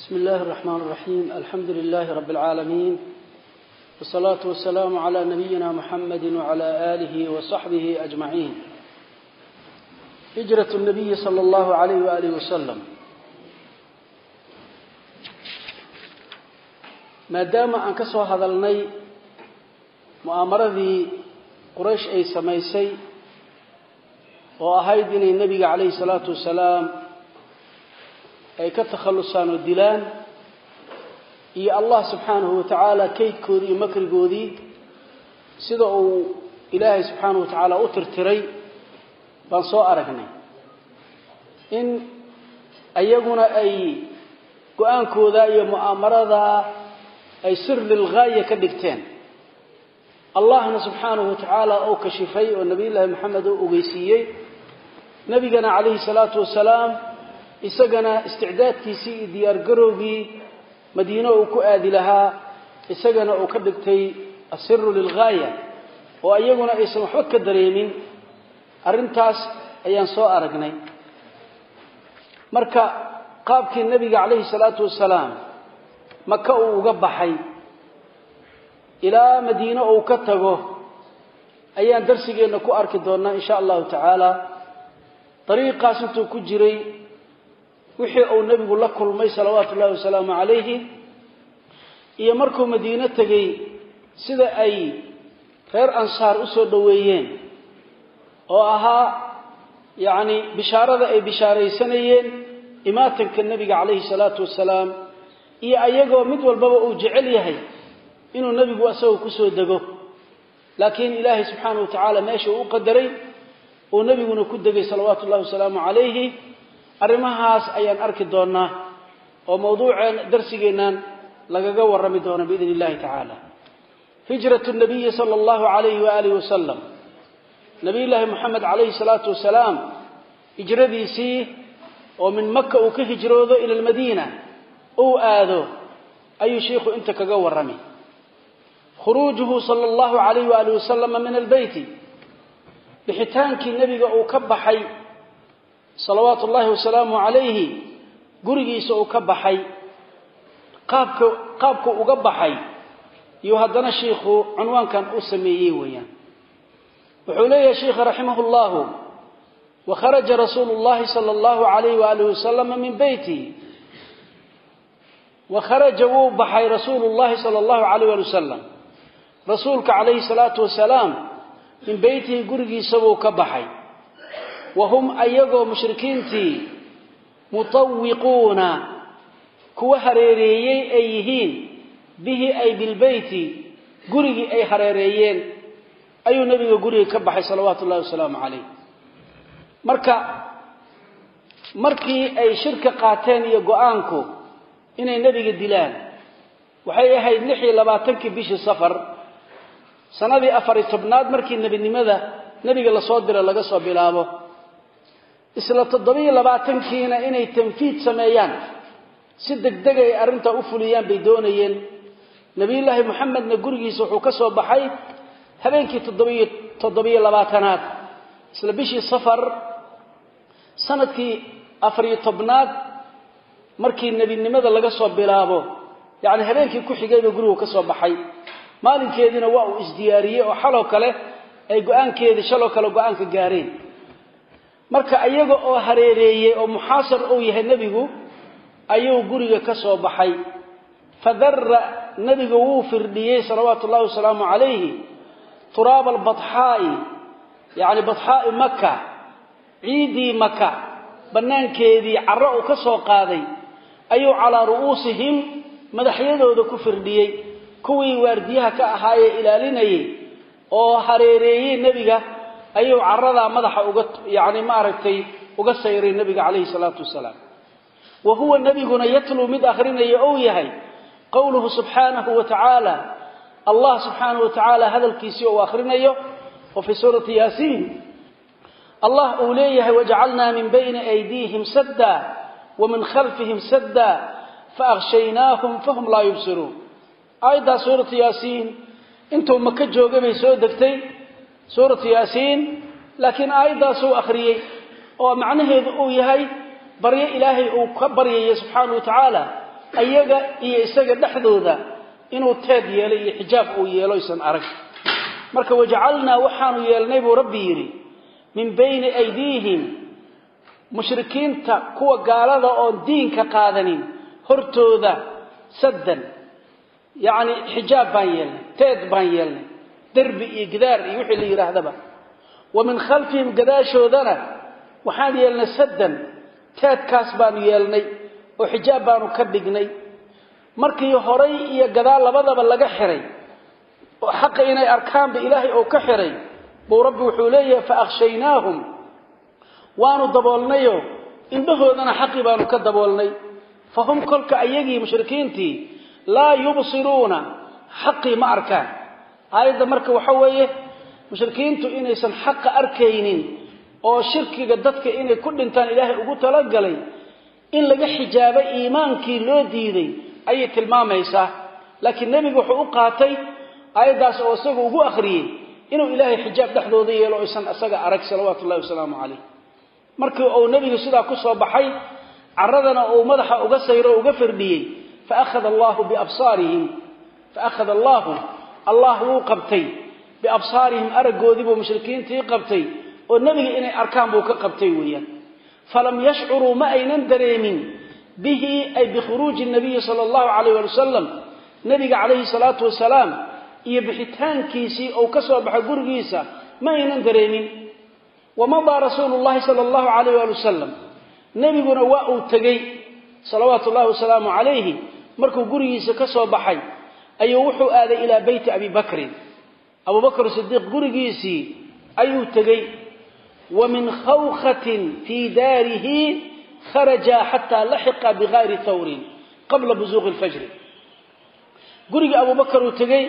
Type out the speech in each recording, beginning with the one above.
بسم الله الرحمن الرحيم الحمد لله رب العالمين والصلاة والسلام على نبينا محمد وعلى آله وصحبه أجمعين هجرة النبي صلى الله عليه وآله وسلم maadaama aan ka soo hadalnay mu'aamaradii quraysh ay samaysay oo ahayd inay nebiga calayhi salaatu wasalaam ay ka takhallusaan oo dilaan iyo allah subxaanahu wa tacaala kaydkoodii iyo makrigoodii sida uu ilaahay subxaanahu wa tacaala u tirtiray baan soo aragnay. In ayaguna ay go'aankooda iyo mu'aamarada ay sir lilghaaya ka dhigteen. Allahna subxaanahu wa tacaala oo kashifay oo nabiyullaahi maxamed oo ogeysiiyey. Nebigana calayhi salaatu wasalaam isagana isticdaadkiisii iyo diyaargarowgii madiine uu ku aadi lahaa isagana uu ka dhigtay asiru lilghaaya oo iyaguna aysan waxba ka dareemin arrintaas ayaan soo aragnay. Marka qaabkii nebiga calayhi salaatu wasalaam maka uu uga baxay ilaa madiine uu ka tago ayaan darsigeenna ku arki doonnaa in sha allahu tacaala. Dariiqaas intuu ku jiray wixii uu nebigu la kulmay salawaatu ullahi wasalaamu calayhi iyo markuu madiine tegey sida ay reer ansaar u soo dhoweeyeen oo ahaa yacni bishaarada ay bishaaraysanayeen imaatanka nebiga calayhi salaatu wasalaam iyo ayagoo mid walbaba uu jecel yahay inuu nebigu asagoo ku soo dego. Laakiin ilaahay subxaanahu wa tacaala meesha uu u qadaray uu nebiguna ku degay salawaatu ullahi wasalaamu calayhi arrimahaas ayaan arki doonnaa oo mawduuceen darsigeennan lagaga warrami doono biidn illahi tacaala. Hijratu nabiyi sala allahu calayhi waaalih wasalam nabiyullaahi moxamed calayhi salaatu wasalaam hijradiisii oo min maka uu ka hijroodo ila almadiina uu aado ayuu sheikhu inta kaga warrami. Khuruujuhu sala allahu calayh waaalih wasalama min albeyti bixitaankii nebiga uu ka baxay salawaatu ullaahi wasalaamu calayhi gurigiisa uu ka baxay qaabka qaabku uga baxay iyo haddana shiikhu cunwaankan u sameeyey weeyaan. Wuxuu leeyahay sheikha raximah llahu wakharaja rasuulu llahi sala allahu calayh waaalih wasalama min beyti wakharaja wuu baxay rasuulu llahi sala allahu calayh waali wasalam rasuulka calayhi salaatu wasalaam min beytihi gurigiisa buu ka baxay wa hum ayagoo mushrikiintii mutawiquuna kuwa hareereeyey ay yihiin bihi ay bilbeyti gurigii ay hareereeyeen. Ayuu nebiga guriga ka baxay salawaatu ullahi wasalaamu calayh. Marka markii ay shirka qaateen iyo go'aanku inay nebiga dilaan waxay ahayd lix iyo labaatankii bishii safar sanadii afariy tobnaad markii nebinimada nebiga la soo dira laga soo bilaabo isla toddobiyo labaatankiina inay tanfiid sameeyaan si degdeg ay arrintaa u fuliyaan bay doonayeen. Nebiyullaahi moxamedna gurigiisa wuxuu ka soo baxay habeenkii toddobiyo toddobiyo labaatanaad isla bishii safar sannadkii afariyo tobnaad markii nebinimada laga soo bilaabo. Yacni habeenkii ku xigayba gurigu ka soo baxay. Maalinkeediina waa uu isdiyaariyey oo xaloo kale ay go'aankeedii shaloo kale go'aanka gaareen marka iyaga oo hareereeyey oo muxaasar uu yahay nebigu ayuu guriga ka soo baxay. Fadara nebigu wuu firdhiyey salawaatu ullahi wasalaamu calayhi turaaba albatxaa'i yacni batxaa'i maka ciiddii maka bannaankeedii carro uu ka soo qaaday ayuu calaa ru'uusihim madaxyadooda ku firdhiyey. Kuwii waardiyaha ka ahaayee ilaalinayay oo hareereeyey nebiga ayuu caradaa madaxa uga yacni maaragtay uga sayray nebiga calayhi salaatu wasalaam. Wa huwa nebiguna yatluu mid akhrinaya ou yahay qowluhu subxaanahu wa tacaala allah subxaanahu wa tacaala hadalkiisii uu akhrinayo oo fii suurati yaasiin allah uu leeyahay wajacalnaa min bayni aydiihim sadda wa min khalfihim sadda faakhshaynaahum fahum laa yubsiruun. Aayaddaa suuratu yaasiin intuu maka joogay soo degtay suuratu yaasiin laakiin aayaddaasuu akhriyey oo macnaheedu uu yahay baryo ilaahay uu ka baryaya subxaana wa tacaala ayaga iyo isaga dhexdooda inuu teed yeelay iyo xijaab uu yeelo aysan arag. Marka wajacalnaa waxaanu yeelnay buu rabbi yidhi min bayni aydiihim mushrikiinta kuwa gaalada oon diinka qaadanin hortooda saddan yacni xijaab baan yeelnay teed baan yeelnay derbi iyo gidaar iyo wixii la yidhaahdaba wa khalfihim gadaashoodana waxaan yeelnay saddan teedkaas baanu yeelnay oo xijaab baanu ka dhignay. Markii horay iyo gadaal labadaba laga xiray oo xaqa inay arkaanba ilaahay oo ka xiray buu rabbi wuxuu leeyahay fa akhshaynaahum waanu daboolnayo indhahoodana xaqii baanu ka daboolnay. Fa hum kolka ayagii mushrikiintii laa yubsiruuna. Xaqii ma arkaan aayadda marka waxa weeye mushrikiintu inaysan xaqa arkaynin oo shirkiga dadka inay ku dhintaan ilaahay ugu talagalay in laga xijaabo iimaankii loo diiday ayay tilmaamaysaa. Laakiin nebigu wuxuu u qaatay aayaddaas oo isaga ugu akhriyey inuu ilaahay xijaab dhexdooda yeelo o isan isaga arag salawaatu ullahi wasalaamu calayh. Markii uu nebigu sidaa ku soo baxay caradana uu madaxa uga sayro o uga firdhiyey fa akhada allahu biabsaarihim fa akhada allaahu allah wuu qabtay. Biabsaarihim araggoodii buu mushrikiintii qabtay oo nebiga inay arkaan buu ka qabtay weeyaan. Falam yashcuruu ma aynan dareemin bihi ay bikhuruuji nabiyi sala allahu calayh ali wasalam nebiga calayhi salaatu wasalaam iyo bixitaankiisii uu ka soo baxay gurigiisa ma aynan dareemin. Wamadaa rasuulu llahi sala allahu calayh ali wasalam nebiguna waa uu tegey salawaatu ullahi wasalaamu calayhi markuu gurigiisa ka soo baxay ayuu wuxuu aaday ilaa beyti abi bakrin. Abubakr sidiiq gurigiisii ayuu tegey. Wa min khawkatin fii daarihi kharaja xataa laxiqa bigayri thawrin qabla busuuqi lfajri guriga abubakar uu tegey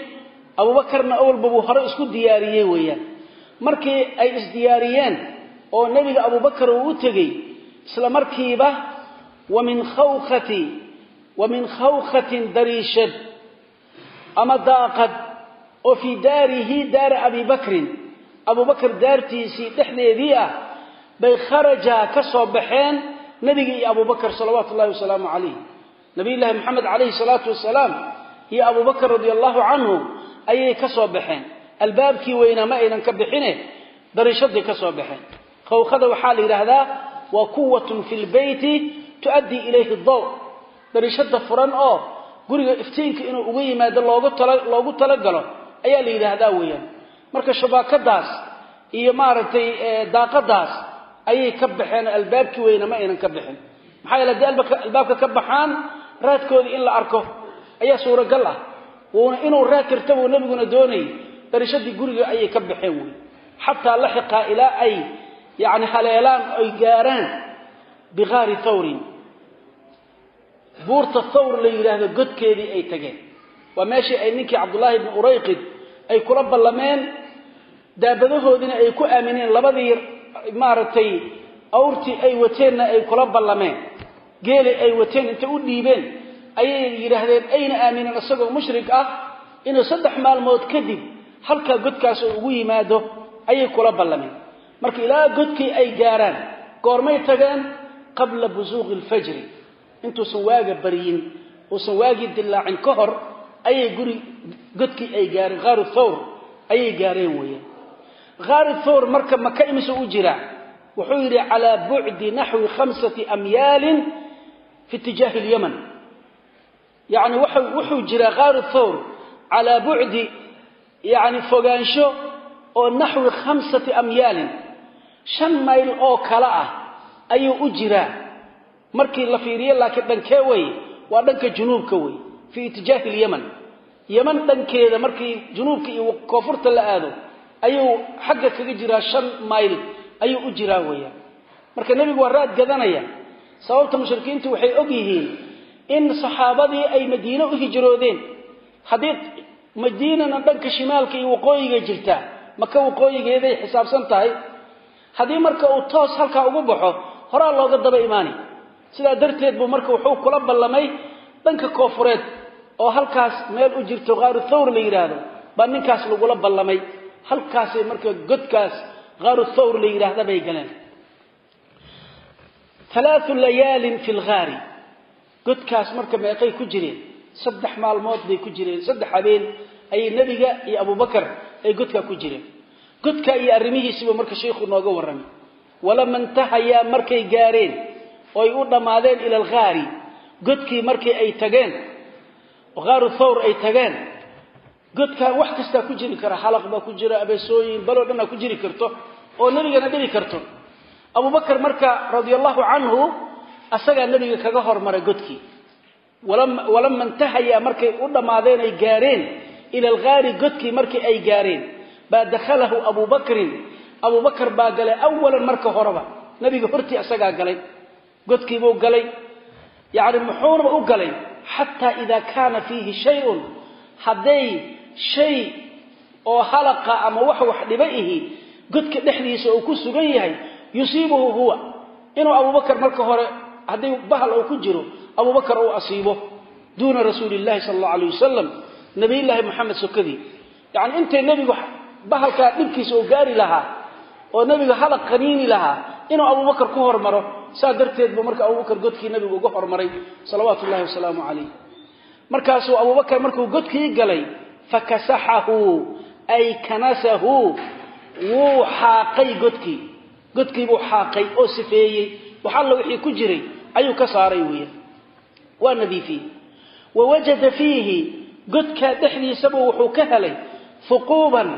abubakarna awalba buu hore isku diyaariyey weeyaan. Markii ay isdiyaariyeen oo nebiga abubakar uu u tegey isla markiiba wa min khawkatin dariishad ama daaqad oo fii daarihi daari abi bakrin. Abubakar daartiisii dhexdeedii ah bay kharaja ka soo baxeen nebiga iyo abubakar salawaatu ullahi wasalaamu calayh nabiyullaahi moxamed calayhi salaatu wasalaam iyo abubakar radia allahu canhu ayay ka soo baxeen. Albaabkii weynaa ma aynan ka bixine dariishaday ka soo baxeen. Khawkada waxaa la yidhaahdaa waa quwatun fi lbeyti tu'addii ilayhi daw dariishada furan oo guriga iftiinka inuu uga yimaado loogu talagalo ayaa la yidhaahdaa weeyaan. Marka shabaakadaas iyo maaragtay daaqadaas ayay ka baxeen albaabkii weyna ma aynan ka bixin. Maxaa yeele haddii albaabka ka baxaan raadkoodii in la arko ayaa suuragal ah. Wuuna inuu raad tirta buu nebiguna doonayay darishadii guriga ayay ka baxeen wey xataa laxiqaa ilaa ay yani haleelaan ay gaaraan bigaari thawrin buurta thawr la yidhaahdo godkeedii ay tageen. Waa meeshii ay ninkii cabdullaahi bni urayqid ay kula ballameen daabadahoodiina ay ku aamineen labadii maaragtay awrtii ay wateenna ay kula ballameen. Geeli ay wateen intay u dhiibeen ayay yidhaahdeen ayna aamineen isagoo mushrik ah inuu saddex maalmood kadib halkaa godkaas uu ugu yimaado ayay kula ballameen. Marka ilaa godkii ay gaaraan goormay tageen qabla busuuqi alfajri intuusan waaga baryin uusan waagii dillaacin ka hor ayay guri godkii ay gaareen haaru thawr ayay gaareen weeyaan haaru thawr marka maka imise u jiraa wuxuu yidhi calaa bucdi naxwi khamsati amyaalin fi itijaahi lyaman yacni wuxuu jiraa haaru thawr calaa bucdi yani fogaansho oo naxwi khamsati amyaalin. Shan mayl oo kale ah ayuu u jiraa markii la fiiriyo laakiin dhankee wey waa dhanka junuubka wey fii itijaahi lyaman yaman dhankeeda markii junuubka iyo koonfurta la aado ayuu xagga kaga jiraa shan mayl ayuu u jiraa weeyaan. Marka nebigu waa raad gadanaya sababta mushrikiintu waxay og yihiin in saxaabadii ay madiine u hijroodeen. Haddii madiinana dhanka shimaalka iyo waqooyiga jirtaa maka waqooyigeeday xisaabsan tahay. Haddii marka uu toos halkaa ugu baxo horaa looga daba imaani sidaa darteed buu marka wuxuu kula ballamay dhanka koofureed oo halkaas meel u jirto haaru thawr la yidhaahdo baa ninkaas lagula ballamay. Halkaasay marka godkaas haaru thawr la yidhaahda bay galeen. Alaau layaalin fi lhaari godkaas marka meeqay ku jireen saddex maalmood bay ku jireen saddex habeen ayay nebiga iyo abubakar ay godkaa ku jireen. Godkaa iyo arrimihiisiiba marka sheikhu nooga warramay walama intahayaa markay gaareen oo ay u dhammaadeen ila alghaari godkii markii ay tageen qaaru thawr ay tageen godkaan wax kastaa ku jiri kara xalaq baa ku jira abeesooyin baloo dhanaa ku jiri karto oo nebigana dhibi karto. Abubakar marka radia allahu canhu asagaa nebiga kaga hormaray godkii. Walama intahayaa markay u dhammaadeen ay gaareen ila alghaari godkii markii ay gaareen baa dakhalahu abubakrin abubakar baa galay awalan marka horeba. Nebiga hortii asagaa galay godkiibuu galay. Yacni muxuunaba u galay xataa idaa kaana fiihi shay-un. Hadday shay oo halaqa ama wax wax dhiba ihi godka dhexdiisa uu ku sugan yahay yusiibuhu huwa. Inuu abubakar marka hore haddii bahal uu ku jiro abubakar uu asiibo duuna rasuuli illahi sala allahu alayh wasalam nabiyullaahi moxamed sokadii. Yacni intay nebigu bahalkaa dhibkiisa uu gaari lahaa oo nebiga halaq qaniini lahaa inuu abubakar ku hormaro saa darteed buu marka abubakar godkii nebigu uga hormaray salawaatu ullahi wasalaamu calayh markaasuu abubakar markuu godkii galay fakasaxahu ay kanasahu wuu xaaqay godkii. Godkii buu xaaqay oo sifeeyey. Wax alla wixii ku jiray ayuu ka saaray weeyaan waa nadiifiyey wa wajada fiihi godkaa dhexdiisaba wuxuu ka helay huquuban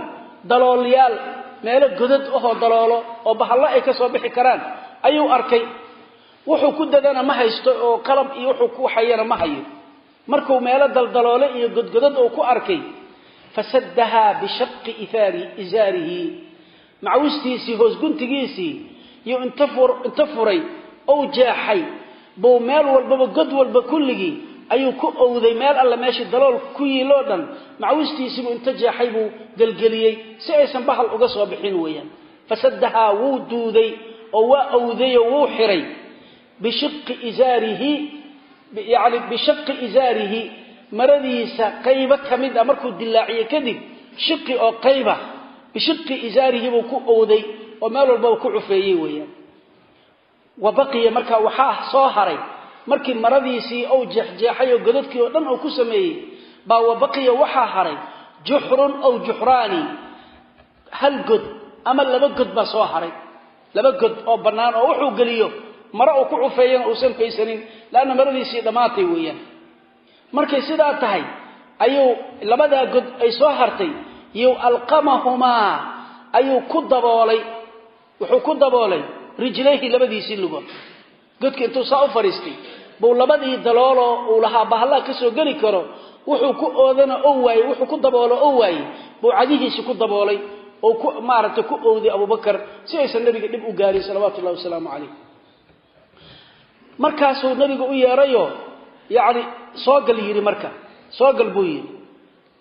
daloolyaal meelo godad ahoo daloolo oo bahallo ay ka soo bixi karaan ayuu arkay. Wuxuu ku dadana ma haysto oo qalab iyo wuxuu ku hayana ma hayo. Markuu meelo daldaloole iyo godgodad uu ku arkay fasaddahaa bishaqi isaarihi macawistiisii hoos guntigiisii iyo inta furay ou jeexay buu meel walbaba god walba kulligii ayuu ku owday meel alle meeshii dalool ku yiiloo dhan macawistiisiibuu inta jeexay buu gelgeliyey si aysan bahal uga soo bixin weeyaan. Fasaddahaa wuu duuday oo waa owdayoo wuu xiray bishiqi isaarihi yacni bishaqi isaarihi maradiisa qaybo ka mid a markuu dilaaciye kadib shiqi oo qayba bishiqi isaarihi buu ku owday oo meel walbaba ku cufeeyey weeyaan. Wa baqiya markaa waxaa soo haray markii maradiisii ou jeexjeexay oo godadkii oo dhan uu ku sameeyey baa wa baqiya waxaa haray juxrun aw juxraani hal god ama laba god baa soo haray. Laba god oo bannaan oo wuxuu geliyo mare uu ku cufeeyana uusan haysanin laanna maradiisii dhammaatay weeyaan. Markay sidaa tahay ayuu labadaa god ay soo hartay iyo alqamahumaa ayuu ku daboolay. Wuxuu ku daboolay rijlayhi labadiisii lugood. Godki intuu saa u fadhiistay buu labadii dalooloo uu lahaa bahallaha ka soo geli karo wuxuu ku oodana oo waayey wuxuu ku daboolo oo waayey buu cadihiisi ku daboolay oo ku maaragtay ku owday abubakar si aysan nabiga dhib u gaarin salawaatu ullahi wasalaamu calayh markaasuu nabiga u yeerayo yacni soogal yidhi marka soogal buu yidhi.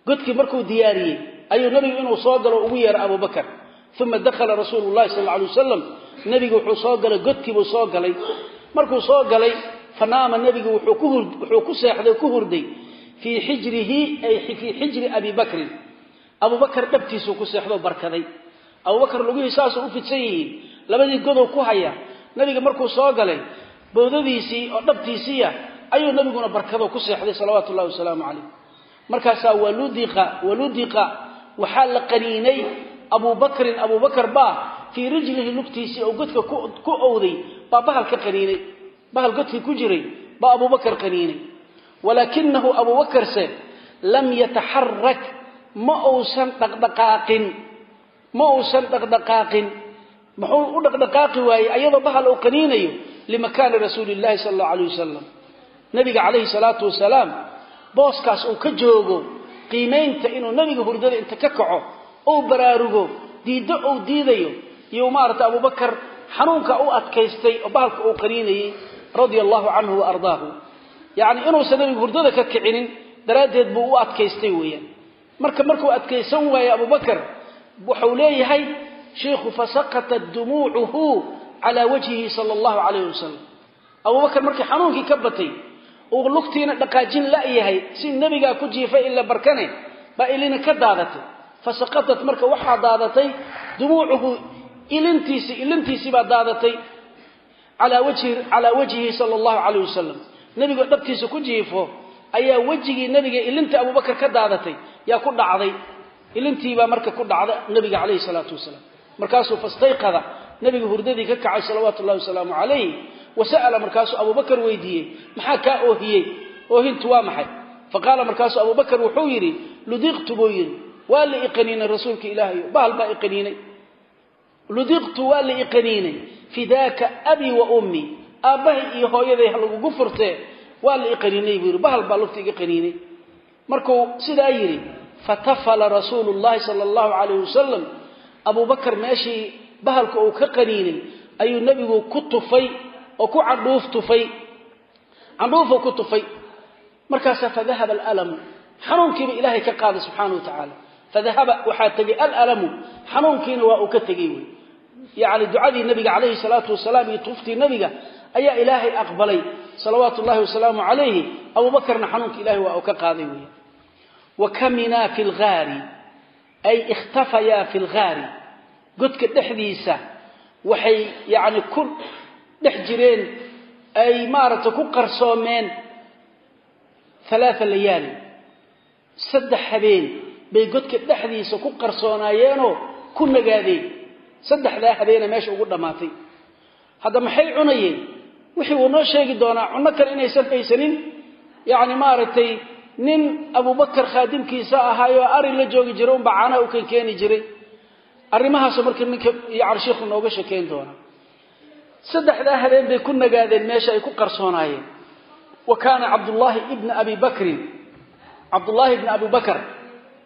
Godkii markuu diyaariyey ayuu nabigu inuu soo galo ugu yeeray abubakar uma dakhala rasuulu llahi sal alla alay wasalam nebigu wuxuu soo galay godkiibuu soo galay. Markuu soo galay fanaama nebigu wuxuu ku seexday ku hurday fii xijrihi ay fii xijri abi bakrin. Abubakar dhabtiisuu ku seexdoo barkaday. Abubakar lugihii saasuu u fidsan yihiin? Labadii godow ku haya. Nebiga markuu soo galay bowdadiisii oo dhabtiisiiya ayuu nebiguna barkadoo ku seexday salawaatu ullahi wasalaamu calayh. Markaasaa waludiqa waxaa la qaniinay abubakrin abubakar baa fii rijlihi lugtiisii oo godka ku owday baa bahal ka qaniinay bahal godkii ku jiray baa abubakar qaniinay. Walaakinahu abubakarse lam yataxarak ma uusan dhaqdhaqaaqin ma uusan dhaqdhaqaaqin. Muxuu u dhaqdhaqaaqi waayey? Ayadoo bahal uu qaniinayo limakaani rasuuli llahi sala allahu alayh wasalam nabiga calayhi salaatu wasalaam booskaas uu ka joogo qiimaynta inuu nabiga hurdada inta ka kaco ou baraarugo diiddo ou diidayo iyo maarata abubakar xanuunka u adkaystay oo bahalka uu qaniinayey radia allahu canhu wa ardaahu. Yacni inuusan nabiga hurdada ka kicinin daraaddeed buu u adkaystay weeyaan. Marka markuu adkaysan waaye abubakar wuxuu leeyahay shiikhu fasaqatat dumuucuhu calaa wajhihi sala allahu calayhi wasalam abubakar markii xanuunkii ka batay uu lugtiina dhaqaajin la'yahay si nebigaa ku jiifay ila barkane baa ilina ka daadatay. Fasaqatat marka waxaa daadatay dumuucuhu calaa wajhi calaa wajhihi sala allahu calayh wasalam nebigoo dhabtiisa ku jiifo ayaa wejigii nebiga ilinta abubakar ka daadatay yaa ku dhacday ilintiibaa marka ku dhacda nebiga calayhi salaatu wasalaam markaasuu fastayqada nebiga hurdadii ka kacay salawaatu ullahi wasalaamu calayh wasa'ala markaasuu abubakar weydiiyey maxaa kaa oohiyey oohintu waa maxay faqaala markaasuu abubakar wuxuu yidhi ludiqtu buu yidhi waa la iqaniinay rasuulka ilaahayo bahal baa iqaniinay ludiqtu waa la iqaniinay fidaaka abii wa ummii aabbahay iyo hooyaday ha lagugu furtee waa la iqaniinay buu yidhi. Bahal baa lugta iga qaniinay. Markuu sidaa yidhi fatafala rasuulu llahi sala allahu calayh wasalam abubakar meeshii bahalka uu ka qaniinay ayuu nebigu ku tufay oo ku candhuuf tufay. Candhuufuu ku ka qaaday subxaana wa tacaala fadahaba waxaa tegey alalamu xanuunkiina waa uu ka tegey wey yacni ducadii nabiga calayhi salaatu wasalaam iyo tuftii nabiga ayaa ilaahay aqbalay salawaatu llahi wasalaamu calayhi abuubakarna xanuunka ilahay waa uu ka qaaday wey wa kaminaa fi lgaari ay ikhtafayaa fi lgaari godka dhexdiisa waxay yacni ku dhex jireen ay maaragtay ku qarsoomeen alaaa layaali saddex habeen bay godka dhexdiisa ku qarsoonaayeenoo ku nagaadeen saddexdaa habeena meesha ugu dhammaatay hadda maxay cunayeen? Wixii uu noo sheegi doonaa cunno kale inaysan haysanin yacni maaragtay nin abubakar khaadimkiisa ahaayoo ari la joogi jiray unbaa caanaha u kan keeni jiray. Arrimahaasoo marka ninka iyo carshiikhu nooga shekeyn doona saddexdaa habeen bay ku nagaadeen meesha ay ku qarsoonaayeen. Wa kaana cabdullaahi ibna abi bakrin. Cabdullaahi ibna abi bakr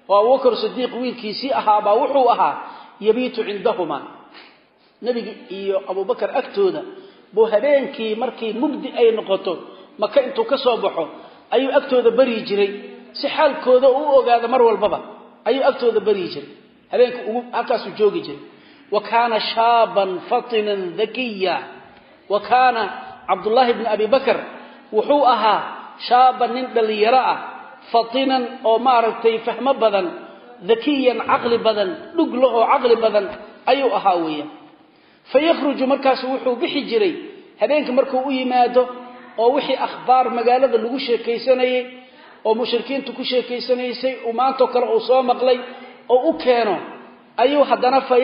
oo abubakar sidiiq wiilkiisii ahaabaa wuxuu ahaa yabiitu cindahumaa. Nebiga iyo abubakar agtooda buu habeenkii markii mugdi ay noqoto maka intuu ka soo baxo ayuu agtooda baryi jiray. Si xaalkooda uu ogaado mar walbaba ayuu agtooda baryi jiray. Habeenka ugu halkaasuu joogi jiray. Wa kaana shaaban fatinan dakiya wa kaana cabdullaahi bni abi bakr wuxuu ahaa shaaban nin dhallinyaro ah fatinan oo maaragtay fahmo badan dakiyan caqli badan dhug lahoo caqli badan ayuu ahaa weeyaan fa yakhruju markaasu wuxuu bixi jiray habeenka markuu u yimaado oo wixii akhbaar magaalada lagu sheekaysanayey oo mushrikiintu ku sheekaysanaysay uu maantoo kale uu soo maqlay oo u keeno ayuu haddana fa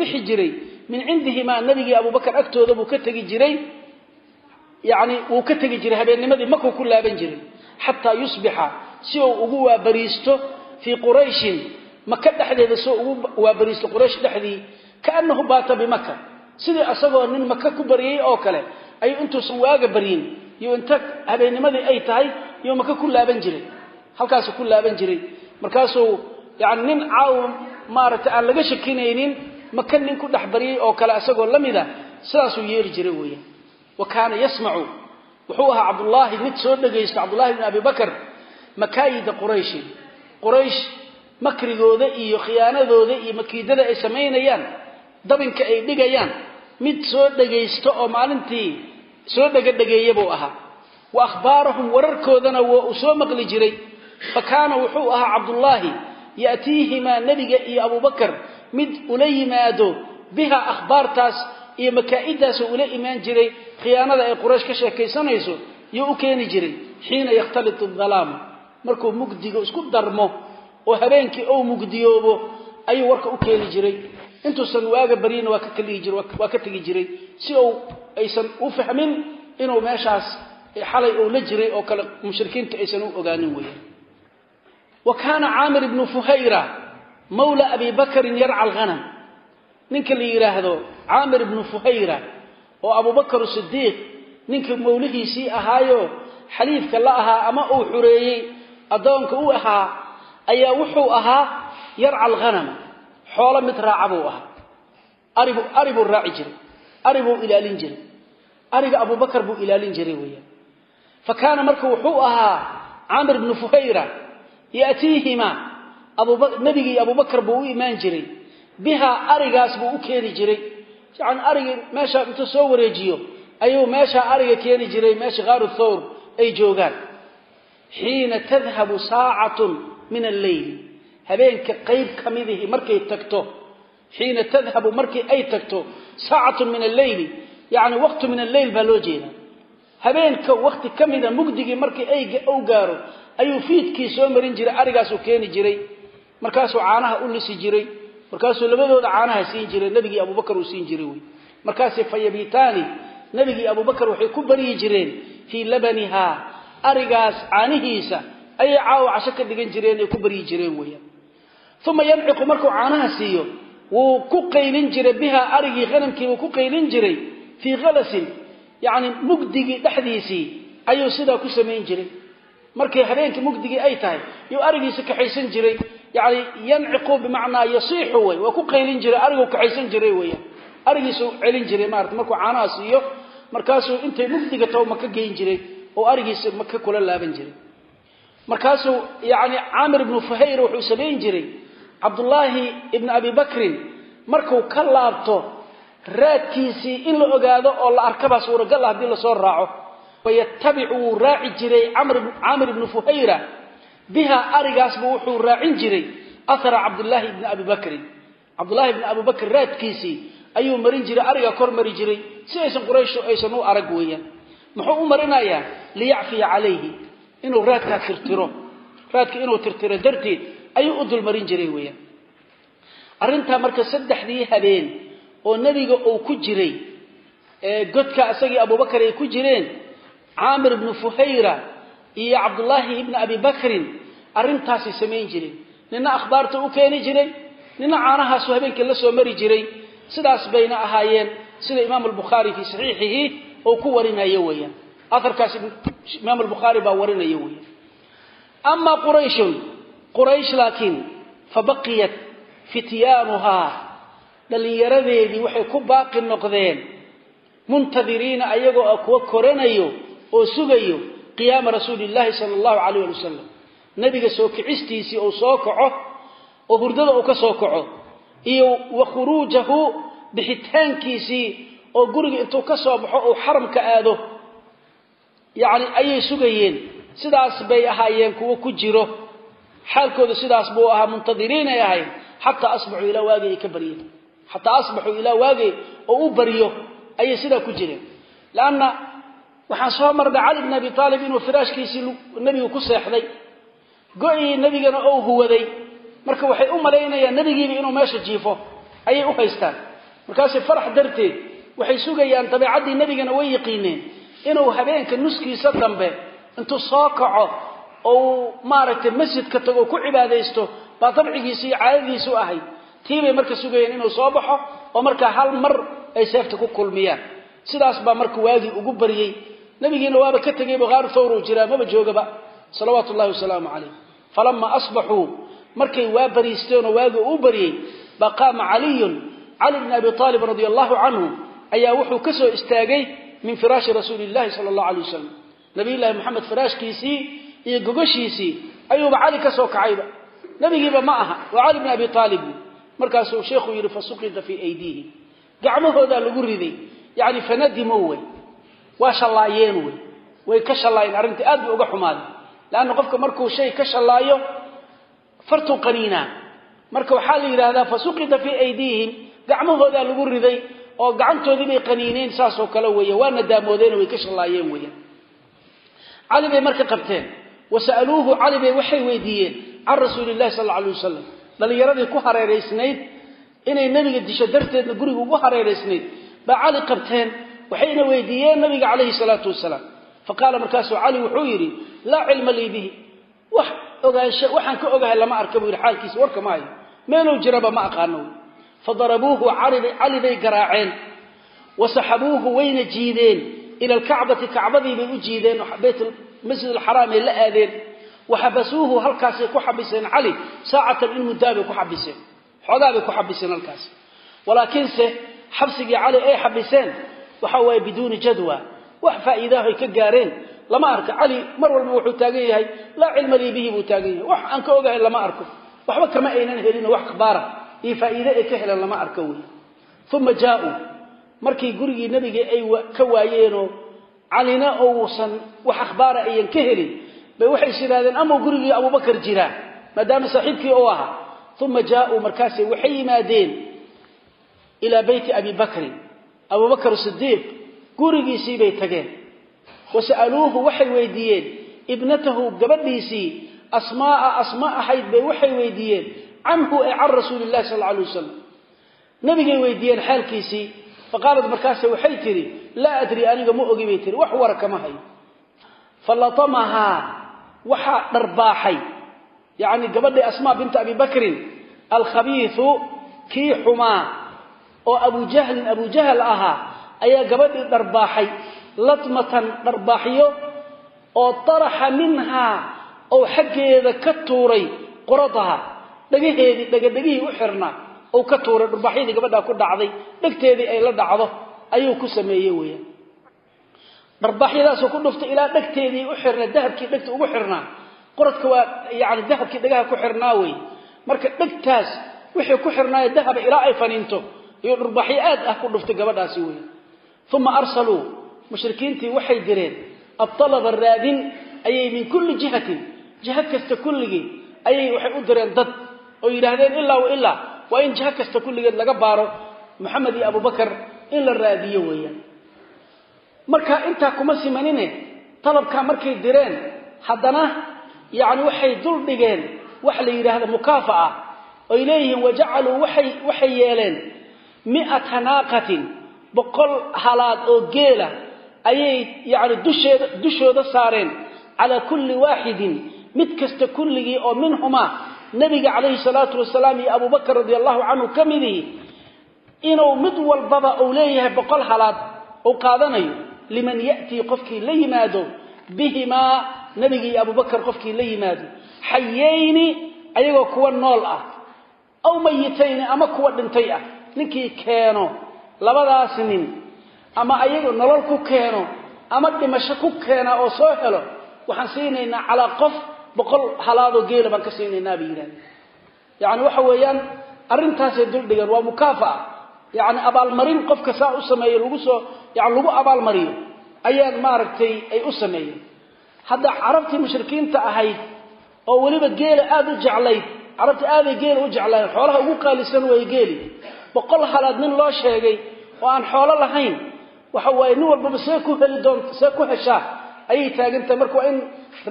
bixi jiray. Min cindihimaa nebigii abubakar agtooda buu ka tegi jiray yacni wuu ka tegi jiray habeennimadii makuu ku laaban jiray xataa yusbixa si uu ugu waabariisto fii qurayshin maka dhexdeeda si ugu waabariisto quraysh dhexdii kaannahu baata bimaka sidii asagoo nin maka ku baryay oo kale ayuu intuusan waaga baryin iyo inta habeennimadii ay tahay iyo maka ku laaban jiray. Halkaasuu ku laaban jiray. Markaasuu yani nin caaw maaragtay aan laga shakinaynin maka nin ku dhex baryay oo kale asagoo la mida sidaasuu yeeli jiray weeyaan. Wa kaana yasmacu wuxuu ahaa cabdullaahi mid soo dhegaysta cabdullahi bn abi bakr makaayida qurayshin quraysh makrigooda iyo khiyaanadooda iyo makiidada ay samaynayaan dabinka ay dhigayaan mid soo dhegaysto oo maalintii soo dhegadhegeeya buu ahaa. Wa akhbaarahum wararkoodana waa uu soo maqli jiray. Fa kaana wuxuu ahaa cabdullaahi ya'tiihimaa nebiga iyo abubakar mid ula yimaado biha akhbaartaas iyo makaa'idaasoo ula imaan jiray khiyaanada ay quraysh ka sheekaysanayso yuu u keeni jiray xiina yakhtalitu adalaamu markuu mugdiga isku darmo oo habeenkii ou mugdiyoobo ayuu warka u keeni jiray. Intuusan waaga baryina waa waa ka tegi jiray. Si uu aysan u fahmin inuu meeshaas xalay uu la jiray oo kale mushrikiinta aysan u ogaanin weeyaan wa kaana caamir ibnu fuhayra mawla abi bakrin yarca alghanam. Ninka la yidhaahdo caamir ibnu fuhayra oo abubakar sidiiq ninka mawlihiisii ahaayo xaliifka la ahaa ama uu xureeyey addoonka u ahaa ayaa wuxuu ahaa yarca alghanama xoolo mid raaca buu ahaa. Ari buu raaci jiray. Ari buu ilaalin jiray. Ariga abubakar buu ilaalin jiray weeyaan. Fa kaana marka wuxuu ahaa caamir ibnu fuhayra ya'tiihimaa abuba nebigii abubakar buu u imaan jiray. Bihaa arigaas buu u keeni jiray. Yacni arigii meesha intuu soo wareejiyo ayuu meeshaa ariga keeni jiray meesha khaaru thawr ay joogaan xiina tadhabu saacatun min alleyli habeenka qayb ka midihi markay tagto xiina tadhabu markii ay tagto saacatun min alleyli yacni waqtu min alleyl baa loo jeedaa. Habeenka wakti ka mida mugdigii markii ayga u gaaro ayuu fiidkii soo marin jiray arigaasuu keeni jiray. Markaasuu caanaha u lisi jiray. Markaasuu labadooda caanaha siin jiray nebigii abubakar uu siin jiray wey. Markaasi fayabitaani waxay ku baryi jireen arigaas caanihiisa ayay caawa casho ka dhigan jireen ay ku baryi jireen weeyaan. Uma yanciqu markuu caanaha siiyo wuu ku qaylin jiray bihaa arigii hanamkii wuu ku qaylin jiray fii khalasin yacni mugdigii dhexdiisii ayuu sidaa ku samayn jiray. Markay habeenkii mugdigii ay tahay yuu arigiisa kaxaysan jiray yani yanciqu bimacnaa yasiixu wey waa ku qaylin jiray ariguu kaxaysan jiray weeyaan. Arigiisuu celin jiray maarata markuu caanaha siiyo markaasuu intay mugdiga taw maka geyn jiray oo arigiisa maka kula laaban jiray markaasuu yani caamir ibnu fuhayr wuxuu samayn jiray cabdullaahi ibni abi bakrin. Markuu ka laabto raadkiisii in la ogaado oo la arkabaa suuragal ah haddii la soo raaco. Fayatabicu wuu raaci jiray caamir ibnu fuhayra. Biha arigaasbu wuxuu raacin jiray ahara cabdulaahi ibni abi bakrin. Cabdullahi ibni abi bakr raadkiisii ayuu marin jiray ariga kor mari jiray si aysan qurayshu aysan u arag weeyaan muxuu u marinayaa liyacfiya calayhi inuu raadkaa tirtiro. Raadka inuu tirtiro darteed ayuu u dulmarin jiray weeyaan. Arrintaa marka saddexdii habeen oo nebiga uu ku jiray godka isagii abubakar ay ku jireen caamir ibnu fuhayra iyo cabdullaahi ibni abi bakrin arrintaasay samayn jireen nina akhbaarta u keeni jiray nina caanahaasu habeenkii la soo mari jiray. Sidaas bayna ahaayeen sida imaam albukhaari fii saxiixihi uu ku warinayo weeyaan. Aharkaas imaam albukhaari baa warinaya weeyaan. Amaa qurayshun quraysh laakiin fabaqiyat fityaanuhaa dhallinyaradeedii waxay ku baaqi noqdeen. Muntadiriina ayagoo ah kuwa koranayo oo sugayo qiyaama rasuuli llaahi sala allahu calayh ali nebiga soo kicistiisii uu soo kaco oo hurdada uu ka soo kaco iyo wa khuruujahu bixitaankiisii oo guriga intuu ka soo baxo uu xaramka aado yacni ayay sugayeen. Sidaas bay ahaayeen kuwo ku jiro. Xaalkooda sidaas buu ahaa muntadiriin ay ahayn xataa asbaxuu ilaa waagii ay ka baryeen xataa asbaxuu ilaa waagii oo u baryo ayay sidaa ku jireen. Leanna waxaan soo marnay cali bn abi aalib inuu firaashkiisii nebigu ku seexday. Go-ii nebigana ou huwaday marka waxay u malaynayaan nebigiiba inuu meesha jiifo. Ayay u haystaan. Markaasi farax darteed waxay sugayaan dabeecaddii nebigana way yiqiineen inuu habeenka nuskiisa dambe intuu soo kaco ou maaragtay masjidka tago ku cibaadaysto baa dabcigiisi iyo caadadiisu ahayd. Tiibay marka sugayeen inuu soo baxo oo markaa hal mar ay seefta ku kulmiyaan. Sidaas baa marka waagii ugu baryey nabigiina waaba ka tegayba qaar thawruu jiraa maba joogaba. Salawaatu llahi wasalaamu calayh. Falamaa asbaxuu markay waa bariisteenoo waagii uu baryey baa qaama caliyun cali bni abi aalib radia allahu canhu ayaa wuxuu ka soo istaagay min firaashi rasuuli illahi sala allahu alay wasalam nabiyullaahi moxamed firaashkiisii iyo gogashiisii ayuuba cali ka soo kacayba. Nebigiiba ma aha waa cali bni abi aalib markaasuu sheekhuu yidhi fasuqita fii aydiihi. Gacmahoodaa lagu riday. Yacni fanadimo wey waa shallaayeen wey way ka shallaayeen. Arrintii aad bay uga xumaaday leanna qofka markuu shay ka shallaayo fartuu qaniinaa. Marka waxaa la yidhaahdaa fasuqita fii aydiihim. Gacmahoodaa lagu riday oo gacantoodii bay qaniineen saasoo kale weeye waa nadaamoodeen way ka shallaayeen weeyaan. Cali bay marka qabteen. Wasa'aluuhu cali bay waxay weydiiyeen can rasuuli sal alla alay wasalam dhallinyaradii ku hareeraysnayd inay nebiga disho darteedna guriga ugu hareeraysnayd baa cali qabteen. Waxayna weydiiyeen nabiga calayhi salaatu wasalaam. Fa markaasuu cali wuxuu yidhi laa cilma lii bihi. Wax ogaansho waxaan ka ogahay lama arka buu yidhi xaalkiisa warka maayo meeluu jiraba ma aqaano fadarabuuhu cali bay garaaceen. Wasaxabuuhu wayna jiideen. Ila alkacbati kacbadii bay u jiideen. Masjid alxaraam ay la aadeen. Waxabasuuhu halkaasay ku xabiseen cali. Saacatan in muddaa bay ku xabiseen. Xoogaa bay ku xabiseen halkaas. Walaakiinse xabsigii cali ay xabiseen waxa waaye biduuni jadwa. Wax faa'iidaaho ay ka gaareen. Lama arka cali mar walba wuxuu taagan yahay. Laa cilma lii bihi buu taagan yahay. Wax aan ka ogahay lama arko. Waxba kama aynan helin wax akhbaara iyo faa'iide ay ka heleen lama arko wey uma jaauu markii gurigii nebiga ay ka waayeenoo calina ousan wax akhbaara ayan ka helin bay waxay is yidhahdeen ama gurigii abubakar jiraa maadaama saaxiibkii u ahaa. Uma jaauu markaase waxay yimaadeen ilaa beyti abi bakrin abubakr sidiiq gurigiisii bay tageen. Wasa'aluuhu waxay weydiiyeen ibnatahu gabadhiisii asmaaa asma ahayd bay waxay weydiiyeen canhu ay can rasuuli illahi sal alay wasalam nabigay weydiiyeen xaalkiisii faqaalat markaase waxay tidhi laa adri aniga ma ogi bay tihi wax wara kama hayo falatamahaa waxaa dharbaaxay. Yacni gabadhii asmaa binta abi bakrin alkhabiisu kii xumaa oo abujahlin abujahal ahaa ayaa gabadhii dharbaaxay. Latmatan dharbaaxyo oo taraxa minhaa oo xaggeeda ka tuuray qoradaha dhagaheedii dhagadhegihii u xirnaa ou ka tuuray dharbaaxyadii gabadhaa ku dhacday dhegteedii ay la dhacdo ayuu ku sameeyey weeyaan. Dharbaaxyadaasuu ku dhuftay ilaa dhegteedii u xirnaa dahabkii dhegta ugu xirnaa. Qoradka waa yani dahabkii dhagaha ku xirnaa wey marka dhegtaas wixii ku xirnaayo dahaba ilaa ay faniinto iyo dharbaaxyo aad ah ku dhuftay gabadhaasi wey uma arsaluu mushrikiintii waxay direen abtalaba raadin ayay min kulli jihatin jiha kasta kulligii ayay waxay u direen dad oo yidhaahdeen ilaa wa ilaa waa in jiho kasta kulligeed laga baaro maxamed iyo abubakar in la raadiyo weeyaan. Marka intaa kuma simanine talabkaa markay direen haddana yacni waxay dul dhigeen waxa la yidhaahda mukaafa'a oy leeyihiin wajacaluu waxay waxay yeeleen mi'ata naaqatin boqol halaad oo geela ayay dusheeda dushooda saareen calaa kulli waaxidin mid kasta kulligii oo minhumaa nebiga calayhi salaatu wasalaam iyo abubakar radia allahu canhu ka midihi inuu mid walbaba uu leeyahay boqol halaad uu qaadanayo liman ya'tii qofkii la yimaado bihimaa nebiga iyo qofkii la yimaado xayayni ayagoo kuwa nool ah aw mayitayni ama kuwa dhintay ah ninkii keeno labadaas nin ama ayagoo nolol ku keeno ama dhimasho ku keena oo soo helo waxaan siinaynaa calaa qof boqol halaadoo geela baan ka siinaynaa bay yidhahdeen. Yacni waxa weeyaan arrintaasay duldhigeen waa mukaafa'a yacni abaalmarin qofka saa u sameeyo lagu soo yani lagu abaalmariyo ayaan maaragtay ay u sameeyeen. Hadda carabtii mushrikiinta ahayd oo weliba geela aada u jeclayd carabta aaday geela u jeclaayeen xoolaha ugu qaalisan weeye geeli. Boqol halaad nin loo sheegay oo aan xoolo lahayn waxa waaye nin walbaba see ku heli doonta see ku heshaa ayay taagantahay. Marka waa in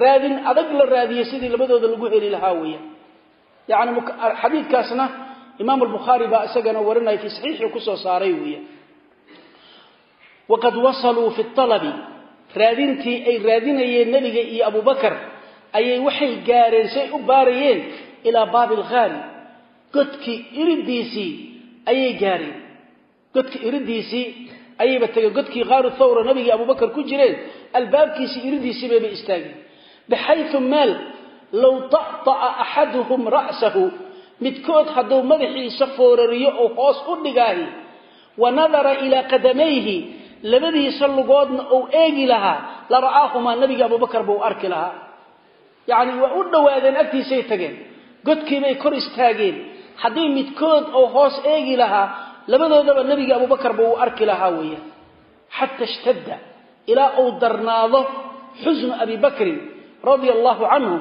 raadin adag la raadiyo sidii labadooda lagu heli lahaa weeyaan. Yacni xadiidkaasna imaam albukhaari baa isagana warinaya fii saxiixii ku soo saaray weeyaan. Waqad wasaluu fi alabi raadintii ay raadinayeen nebiga iyo abubakar ayay waxay gaareen say u baarayeen ilaa baabi alkhaari godkii iridiisii ayay gaareen. Godkii iridiisii ayayba tageen. Godkii khaaru thawra nebigii abubakar ku jireen albaabkiisii iridiisii bayba istaageen baxayu meel low ta'ta'a axaduhum ra'sahu midkood hadduu madaxiisa foorariyo oo hoos u dhigaahi wa nadara ilaa qadamayhi labadiisa lugoodna uu eegi lahaa la ra'aahumaa nebiga abubakar buu arki lahaa. yacni waa u dhowaadeen agtiisay tageen godkiibay kor istaageen haddii midkood uu hoos eegi lahaa labadoodaba nebiga abubakar buu u arki lahaa weeyaan. xata ishtadda ilaa uu darnaado xusnu abi bakrin radia allahu canhu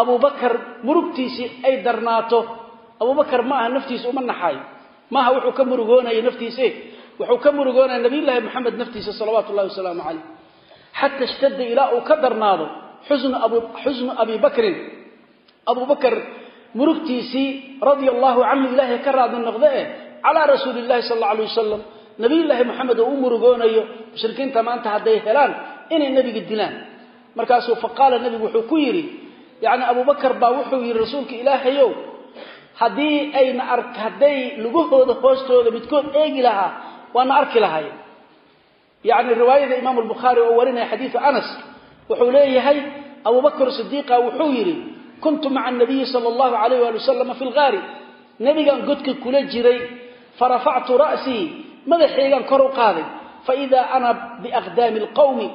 abubakar murugtiisii ay darnaato. Abubakar ma aha naftiisa uma naxaayo maaha wuxuu ka murugoonaya naftiise. Wuxuu ka murugoonaya nabiyullaahi moxamed naftiisa salawaatu ullahi wasalaamu calayh. Xata ishtadda ilaa uu ka darnaado xusnu abi bakrin. Abubakar murugtiisii radia allahu canhu ilaahay ka raadi noqde eh calaa rasuuli illahi sal alla alay wasalam nabiyullaahi moxamed oo u murugoonayo mushrikiinta maanta hadday helaan inay nebiga dilaan markaasuu faqaala nebigu wuxuu ku yidhi yacni abubakar baa wuxuu yidhi rasuulka ilaahayow haddii ayna ar hadday lugahooda hoostooda midkood eegi lahaa waana arki lahayen yacni riwaayada imaamu albukhaari oo warinaya xadiidu anas wuxuu leeyahay abubakr sidiiqa wuxuu yidhi kuntu maca anabiyi sala allahu alayh waali wasalama fi lgaari nebigan godka kula jiray farafactu ra'sii madaxaygaan kor u qaaday faidaa ana biaqdaami alqawmi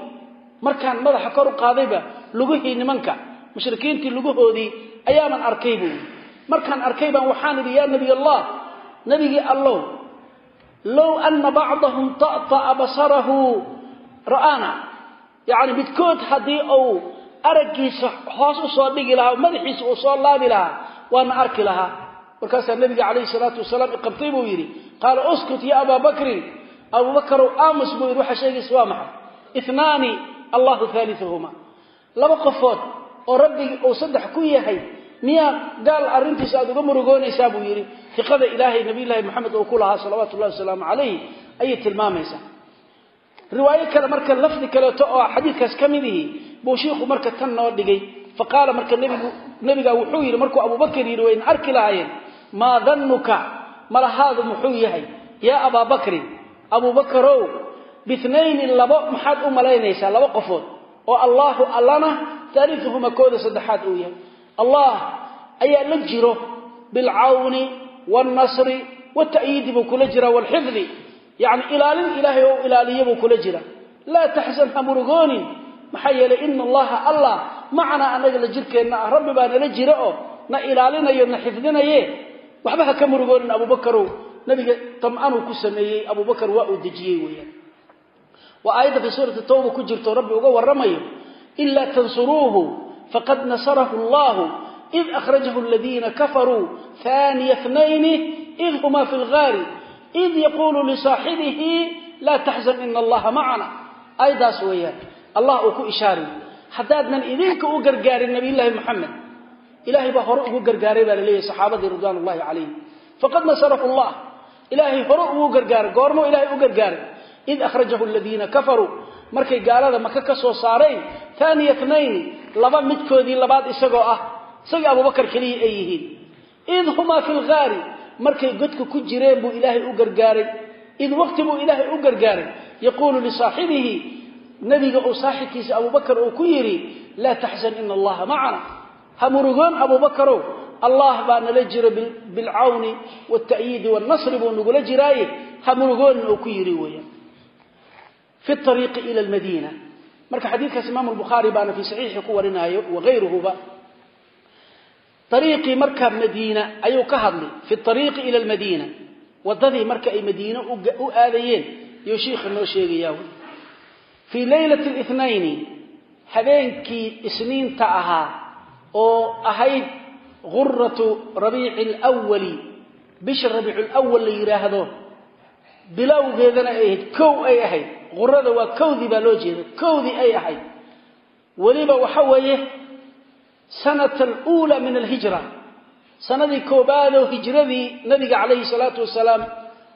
markaan madaxa kor u qaadayba lugihii nimanka mushrikiintii lugahoodii ayaanan arkay buu markaan arkay baan waxaan idhi yaa nebiy allah nebigii allow low ana bacdahum ta'ta'a basarahu. Ra'aana yacni midkood haddii uu araggiisa hoos u soo dhigi lahaa madaxiisa uu soo laabi lahaa waana arki lahaa. Markaasaa nebiga calayhi salaatu wasalaam iqabtay buu yidhi qaala uskut ya abaa bakrin abuubakarow aamus? buu yidhi waxaa sheegaysa waa maxay? Inaani allahu haaliuhuma laba qofood oo rabbigii uu saddex ku yahay miyaa gaal arrintiisa aad uga murugoonaysaa buu yidhi iqada ilaahay nabiylahi moxamed uu ku lahaa salawaatu llahi wasalaamu calayh ayay tilmaamaysaa. Riwaayo kale marka lafdi kaleeto oo xadiidkaas ka mid ihi buu shiikhu marka tan noo dhigay. Fa qaala marka nbigu nebigaa wuxuu yidhi markuu abubakar yidhi wayna arki lahaayeen maa dannuka? Malahaadu muxuu yahay? Yaa abaa bakrin abubakarow bihnayni labo maxaad u malaynaysaa laba qofood. Oo allaahu allana taaliuhuma kooda saddexaad uu yahay. Allah ayaa la jiro bilcawni waalnasri waalta'yiidi buu kula jiraa waalxifdi yacni ilaalin ilaahay oo ilaaliya buu kula jira. Laa taxsan ha murugoonin. Maxaa yeelay ina allaha allah macanaa annaga la jirkeenna ah. Rabbi baa nala jira oo na ilaalinayo na xifdinaye. Waxba ha ka murugoonin abubakarow nabiga waa aayadda fii suurati tawba ku jirto rabbi uga warramayo ilaa tansuruuhu faqad nasarahu allahu id akhrajahu aladiina kafaruu haaniya tnayni id huma fi lgaari id yaquulu lisaaxibihi laa taxzan ina allaha macana aayaddaas weeyaan allah uu ku ishaariy haddaadnan idinka u gargaarin nabiyullaahi moxamed ilaahay baa hore ugu gargaaray baa la leeyahy saxaabadii ridwaan ullahi calayhim faqad nasarahu allah ilaahay hore ugu gargaaray goormuu ilaahay u gargaaray id akhrajahu aladiina kafaruu markay gaalada maka ka soo saareen haaniya tnayni laba midkoodii labaad isagoo ah isagii abubakar keliya ay yihiin id humaa fi lgaari markay godka ku jireen buu ilaahay u gargaaray id waqti buu ilaahay u gargaaray yaquulu lisaaxibihi nabiga uu saaxibkiisa abubakar uu ku yidhi laa taxzan ina allaha macana ha murugoon abubakarow allah baa nala jiro bilcawni waalta'yiidi waalnasri buu nagula jiraaye ha murugoonna uu fi ariiqi ila lmadiina marka xadiidkaas imaamu lbukhaari baana fii saxiixi ku warinaayo wagayruhuba ariiqii marka madiina ayuu ka hadlay fi ariiqi ila lmadiina wadadii marka ay madiine u aadayeen iyuu shiikha noo sheegaya fii leylati lithnayni habeenkii isniinta ahaa oo ahayd guratu rabiici lwali bisha rabiicu lwal la yidhaahdo bilowgeedana ay ahayd qurada waa kowdii baa loo jeeda kowdii ay ahayd. Weliba waxa weeye sanata aluula min alhijra. Sanadii koobaadoo hijradii nabiga calayhi salaatu wasalaam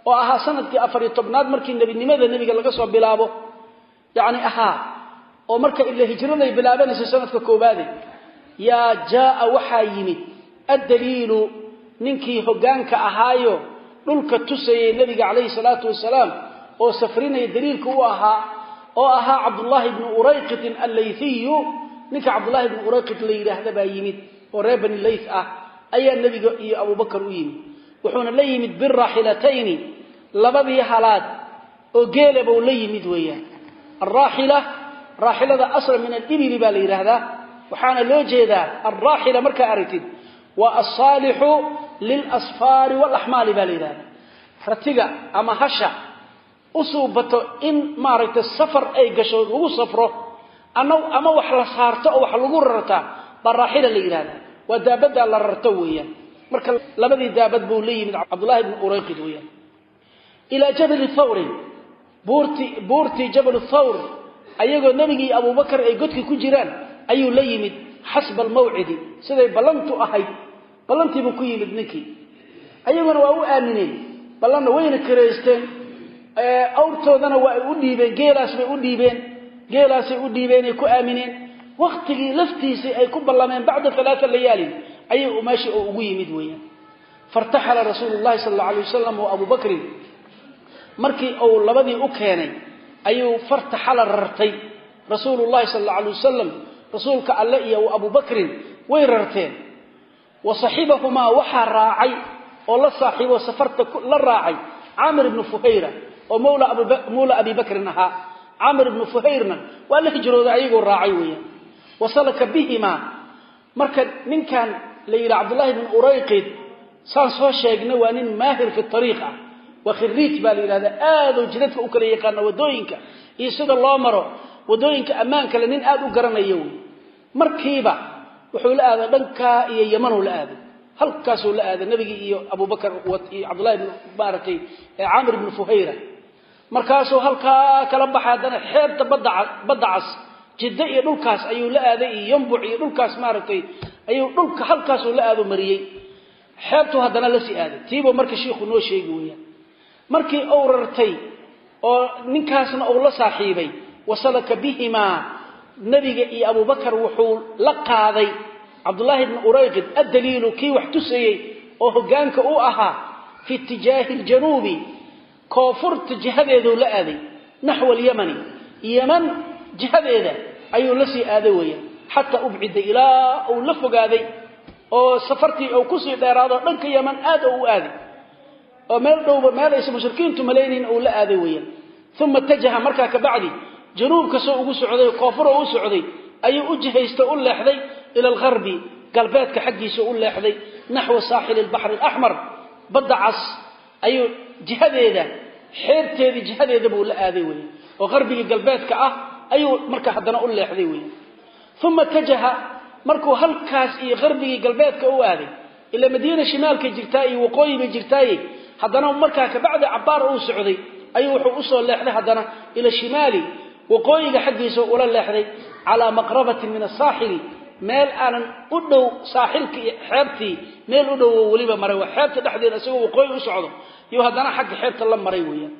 oo ahaa sannadkii afariyo tobnaad markii nebinimada nebiga laga soo bilaabo yacni ahaa oo marka ila hijraday bilaabanaysa sanadka koobaade yaa jaaa waxaa yimid addaliilu ninkii hoggaanka ahaayo dhulka tusayay nebiga calayhi salaatu wasalaam oo safrinaya daliilka u ahaa oo ahaa cabdullaahi bnu urayqitin allayhiyu ninka cabdullaahi bnu urayqit la yidhaahda baa yimid oo reer bani layth ah ayaa nebiga iyo abubakar u yimid. Wuxuuna la yimid biraaxilatayni labadii halaad oo geela buu la yimid weeyaan. Alraaxila raaxilada asla min alibili baa la yidhaahdaa waxaana loo jeedaa alraaxila markaa aragtid waa alsaalixu lilasfaari walaxmaali baa la yidhahdaa ratiga ama hasha u suubato in maaragtay safar ay gasho lagu safro ama wax la saarto oo wax lagu rartaa baa la yidhahdaa waa daabaddaa la rarto weeyaan. Marka labadii daabad buu la yimid cabdullaahi bnu urayqid weeyaan. Ilaa jabali thawrin buurti buurtii jabal thawr ayagoo nebigii abubakar ay godkii ku jiraan ayuu la yimid xasba almawcidi. Siday ballantu ahayd. Ballantiibuu ku yimid ninkii. Ayaguna waa u aamineen. Ballanna wayna karaysteen awrtoodana waa ay u dhiibeen geelaas bay u dhiibeen geelaasay u dhiibeenay ku aamineen waktigii laftiisii ay ku ballameen bacda alaaa layaalin ayay meeshii oo ugu yimid weeyaan. Fartaxala rasuulu llahi sal alla alay wasalam wa abu bakrin markii uu labadii u keenay ayuu fartaxala rartay. Rasuulu llahi sal alla alay wasalam rasuulka alle iyo abu way rarteen. Wa saxibahumaa waxaa raacay oo la saaxiibo safarta la raacay caamir ibnu fuhayra oo mawla abi bakrin ahaa caamir ibnu fuhayrna waa la hijrooday raacay weeyaan wasalaka bihimaa marka ninkan la yidhi cabdullaahi bn urayqid saan soo sheegnay waa nin maahir fi ariiq ah. Waa khiriij baa la yidhahdaa jidadka u kala yaqaana waddooyinka iyo sida loo maro waddooyinka ammaankale nin aad u garanaya markiiba wuxuu la aaday dhankaa iyo yamanuu la aaday. Halkaasuu la aaday nebigii iyo abubakar iyo cabdullahi bn maaragtay caamir ibnu fuhayra markaasuu halkaa kala baxay haddana xeebta badda cas jiddo iyo dhulkaas ayuu la aaday iyo yambuc iyo dhulkaas maaragtay ayuu dhulka halkaasuu la aado mariyey. Xeebtuu haddana la sii aaday. Tiibuu marka shiikhu noo sheegi weeyaan. Markii uu rartay oo ninkaasna uu la saaxiibay wasalaka bihimaa nebiga iyo abubakar wuxuu la qaaday. Cabdullaahi bni urayqid addaliilu kii wax tusayey oo hoggaanka u ahaa fi itijaahi aljanuubi koonfurta jihadeeduu la aaday naxwa alyamani yeman jihadeeda ayuu la sii aaday weeyaan xataa ubcida ilaa uu la fogaaday oo safartii uu ku sii dheeraado dhanka yeman aad u aaday. Oo meel dhowba meel aysa mushrikiintu malaynayn uu la aaday weeyaan uma itajaha markaa kabacdi januubka soo ugu socday koonfuroo u socday ayuu u jihaysta u leexday ila algarbi galbeedka xaggiisa u leexday naxwa saaxili xeebteedii jihadeeda buu la aaday weeyaan oo qarbigii galbeedka ah ayuu marka haddana u leexday weeyaan uma itajaha markuu halkaas iyo qarbigii galbeedka u aaday ila madiina shimaalkay jirtaa iyo waqooyi jirtaaye haddana markaa kabacdi cabbaar uu socday ayuu wuxuu u soo leexday haddana ila shimaali waqooyiga xaggiisa ula leexday calaa maqrabatin min asaaxili meel aanan u dhow saaxilka iyo xeebtii meel u dhow oo weliba maray waa xeebta dhexdeeda isagoo waqooyi u socdo iyo haddana xagga xeebta la maray weeyaan.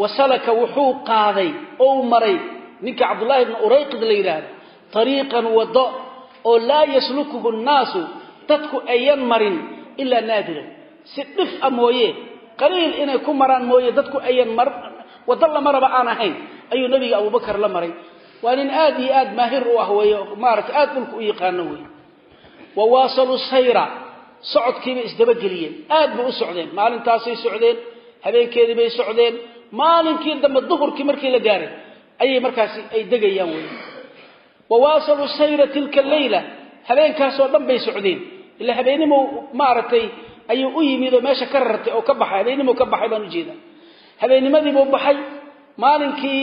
Wasalaka wuxuu qaaday ou maray ninka cabdullaahi bni urayqid la yidhaahdo ariiqan waddo oo laa yaslukuhu nnaasu dadku ayan marin ilaa naadiran. Si dhif a mooye qaliil inay ku maraan mooye dadku ayan waddo lamaraba aan ahayn ayuu nebiga abubakar la maray. Waa nin aad iyo aad maahir u ah weeye maarata aad dhulka u yaqaano weeye. Wa waasaluu sayra socodkiibay isdabageliyeen. Aad bay u socdeen. Maalintaasay socdeen habeenkeedii bay socdeen. Maalinkii dambe duhurkii markii la gaaray ayay markaasi ay degayaan wey wa waasaluu sayra tilka leyla habeenkaasoo dhan bay socdeen. Ila habeenimo maaragtay ayuu u yimid oo meesha ka rartay oo ka baxay. Habeenimo ka baxay baan u jeedaa habeennimadiibuu baxay. Maalinkii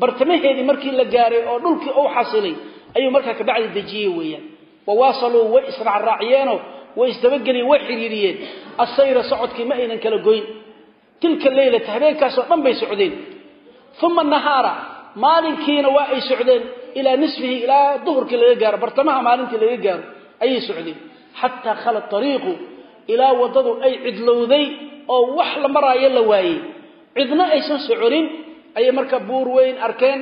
bartamaheedii markii la gaaray oo dhulkii u xasilay ayuu markaa kabacdi dejiyey weeyaan. Wa waasaluu way israacraaciyeenoo way isdabageliyeen way xidhiiriyeen asayra socodkii ma aynan kala goyn. Tilka leylata habeenkaasoo dhan bay socdeen. Uma nahaara maalinkiina waa ay socdeen ilaa nisfihi ilaa duhurkii laga gaaro bartamaha maalintii laga gaaro ayay socdeen. Xataa khala ariiqu ilaa waddadu ay cidlowday oo wax la maraayo la waayey. Cidna aysan soconin ayay marka buur weyn arkeen.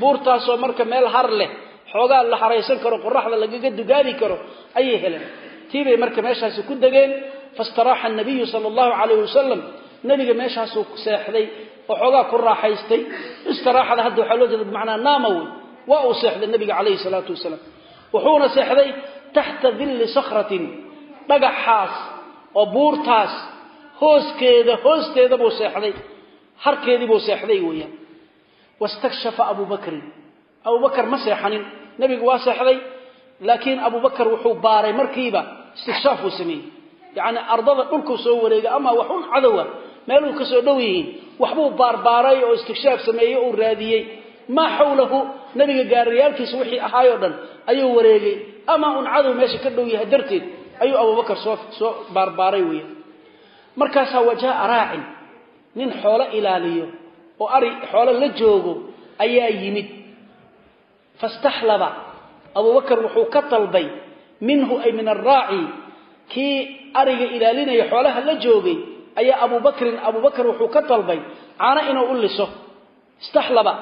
Buurtaasoo marka meel har leh xoogaa la haraysan karo qoraxda lagaga dugaali karo ayay heleen tiibay marka meeshaasi ku degeen fastaraaxa nabiyu sala allahu calayh wasalam nabiga meeshaasuu seexday oo xoogaa ku raaxaystay. Istiraaxada hadda waxaa loo jeeda bimacnaa naama wey waa uu seexday nabiga calayhi salaatu wasalaam. Wuxuuna seexday taxta dilli sakhratin dhagaxaas oo buurtaas. Hooskeeda hoosteeda buu seexday harkeedii buu seexday weeyaan. Wastakshafa abuu bakrin. Ma seexanin. Nebigu waa seexday laakiin abuu bakar wuxuu baaray markiiba istikshaaf uu sameeyey. Yacni ardada dhulkuu soo wareegay ama wax un cadowa meeluu ka soo dhow yihiin waxbuu baarbaaray oo istikshaaf sameeyey uu raadiyey. Maa xawlahu nebiga gaariyaalkiisa wixii ahaayoo dhan ayuu wareegay. Ama un cadow meesha ka dhow yahay darteed ayuu abubakar soo baarbaaray weeyaan. Markaasaa wajaaa raacin nin xoolo ilaaliyo oo ari xoolo la joogo ayaa yimid. Fastaxlaba abubakar wuxuu ka dalbay minhu ay min araaci kii ariga ilaalinaya xoolaha la joogay ayaa abubakrin abubakar wuxuu ka dalbay caano inuu u liso. Istaxlaba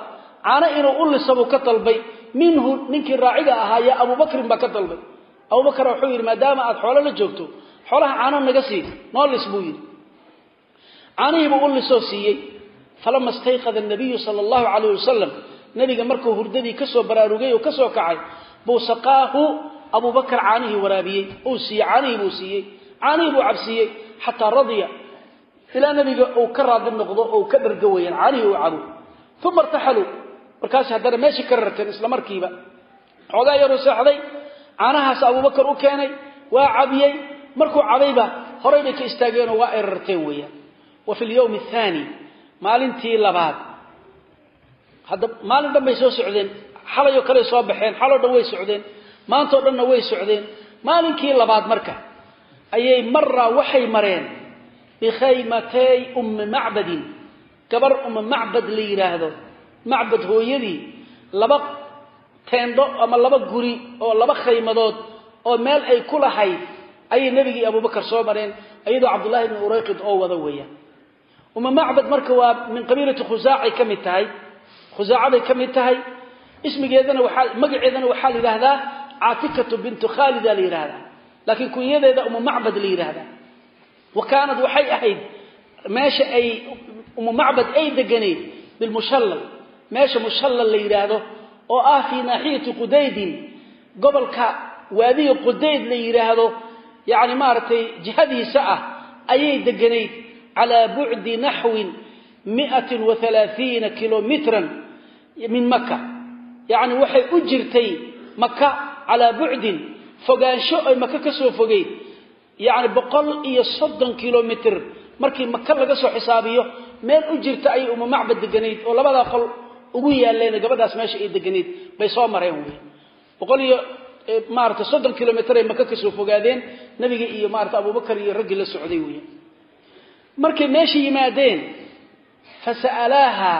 caano inuu u liso buu ka dalbay. Minhu ninkii raaciga ahaa yaa abubakrin baa ka dalbay. Abubakar wuxuu yidhi maadaama aad xoolo la joogto xoolaha caano naga sii noo lis buu yidhi. Caanihiibuu u lisoo siiyey. Falama istayqada nabiyu sala allahu calayh wasalam nebiga markuu buu saqaahu abubakar caanihii waraabiyey. Uu siiyey caanihii buu siiyey caanihii buu cabsiiyey xataa radiya ilaa nebiga uu ka raadi noqdo oo ka dhargo weyaan caanihii uu cabo. Uma irtaxaluu markaas haddana meeshii ka rarteen isla markiiba. Xoogaa yaruu seexday caanahaas abubakar u keenay waa cabiyey. Markuu cabayba horay bay ka istaageenoo waa ay rarteen weeyaan. Wa fi lyawmi athaani maalintii labaad. Hadda maalin dhan bay soo socdeen xalayoo kale soo baxeen xaloo dhan way socdeen maantao dhanna way socdeen. Maalinkii labaad marka ayay maraa waxay mareen bikhaymatay ummi macbadin. Gabar ummi macbad la yidhaahdo macbad hooyadii laba teendo ama laba guri oo laba khaymadood oo meel ay ku lahayd ayay nebigii abubakar soo mareen iyadoo cabdullahi ibni urayqid oo wada weeyaan. Uma macbad marka waa min qabiilati khusaacay ka mid tahay. Khusaacaday ka mid tahay ismigeedana waxaa magaceedana waxaa la yidhaahdaa caatikatu bintu khaalida la laakiin kunyadeeda uma macbad la yidhaahdaa. Waxay ahayd meesha ay uma macbad ay deganayd bilmushallal meesha mushallal la oo ah fii naaxiyati qudaydin. Gobolka waadiga qudayd la yidhaahdo maaragtay jihadiisa ah ayay deganayd calaa bucdi naxwin miatin wa halaaiina kilomitran min maka yacni waxay u jirtay maka calaa bucdin fogaansho ay maka ka soo fogeyd. Yacni boqol iyo soddon kilomitr markii maka laga soo xisaabiyo meel u jirta ayay uma macbad deganayd oo labadaa qol ugu yaaleen gabadhaas meesha ay deganayd. Bay soo mareen wey boqol iyo maarata soddon kilomitr ay maka ka soo fogaadeen nabiga iyo maarata abubakar iyo raggii la socday markay meesha yimaadeen fasa'alaaha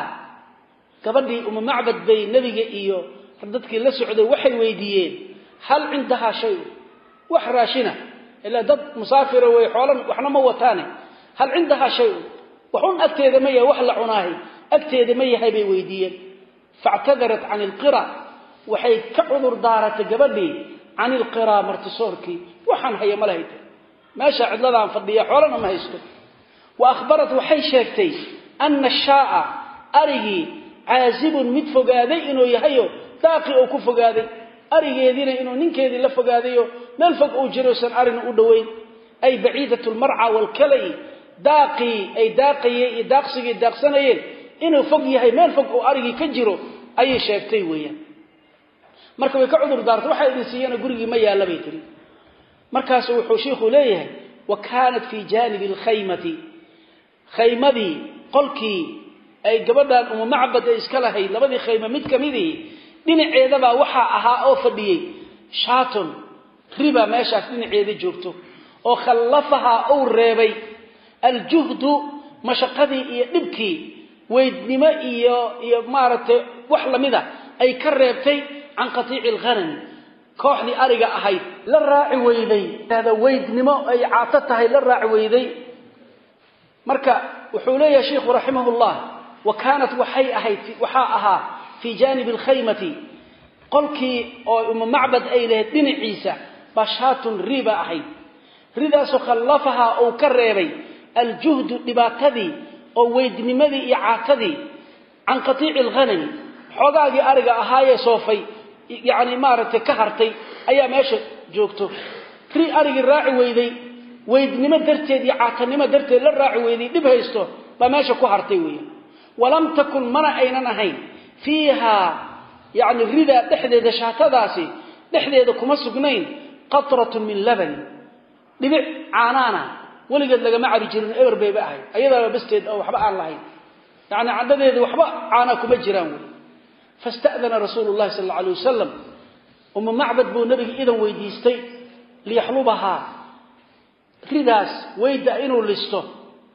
gabadhii uma macbad bay nebiga iyo dadkii la socday waxay weydiiyeen hal cindahaa shay? Wax raashina. Ilaa dad musaafira wey xoolan waxna ma wataane. Hal cindahaa shay-un waxun agteeda ma yahay wax la cunaahay. Agteeda ma yahay bay weydiiyeen. Factadarat can ilqira waxay ka cudur daaratay gabadhii can ilqira martisoorkii waxaan haya ma lahayta meesha cidladaan fadhiya xoolana ma haysto. Wa ahbarat waxay sheegtay ana shaaa arigii caasibun mid fogaaday inuu yahayo daaqi uu ku fogaaday arigeediina inuu ninkeedii la fogaadayo meel fog uu jirosan arina u dhoweyn. Ay baciidat lmarca waalkalai daaqii ay daaqayeen iyo daaqsigii daaqsanayeen inuu fog yahay meel fog uu arigii ka jiro ayay sheegtay weeyaan. Marka way ka cudur daartay waxaa idin siiyana gurigii ma yaalla tiri markaasu wuxuu shiikhuu leeyahay wa kaanat fii jaanibi alkhaymati khaymadii qolkii ay gabadhan uma macbad ay iska lahayd. Labadii khayma mid ka midii dhinaceedabaa waxaa ahaa oo fadhiyey. Shaaton riba meeshaas dhinaceeda joogto oo khallafahaa uu reebay. Aljuhdu mashaqadii iyo dhibkii weydnimo iyo iyo maaragtay wax lamida ay ka reebtay can qatiici alghanami kooxdii ariga ahayd. La raaci weyday. Hada weydnimo ay caato tahay la raaci weyday. Marka wuxuu leeyahay sheikhu raximah llah wa kaanat waxay ahayd waxaa ahaa fii jaanibi alkhaymati qolkii oo uma macbad ay lahayd dhinaciisa bashaatun riba ahayd ridaasoo khallafahaa uu ka reebay aljuhdu dhibaatadii oo weydnimadii iyo caatadii can qatiici alghanami xoogaagii ariga ahaayee soofay yacni maaragtay ka hartay ayaa meesha joogto ri arigii raaci weyday weydnimo darteed la raaci weyday dhib haysto baa ku hartay walam takun mana aynan ahayn. Fiihaa yacni ridaa dhexdeeda shaatadaasi dhexdeeda kuma sugnayn qatratun min labani dhibic caanaana weligeed lagama cabi jirin eber bayba ahayd. Ayadaaba basteed oo waxba aan lahayn. Yacni cadhadeeda waxba caanaa kuma jiraan wey fasta'dana rasuulu llahi sal alla alay wasalam uma macbad buu nabiga idan weydiistay liyaxlubahaa ridaas weyda inuu listo.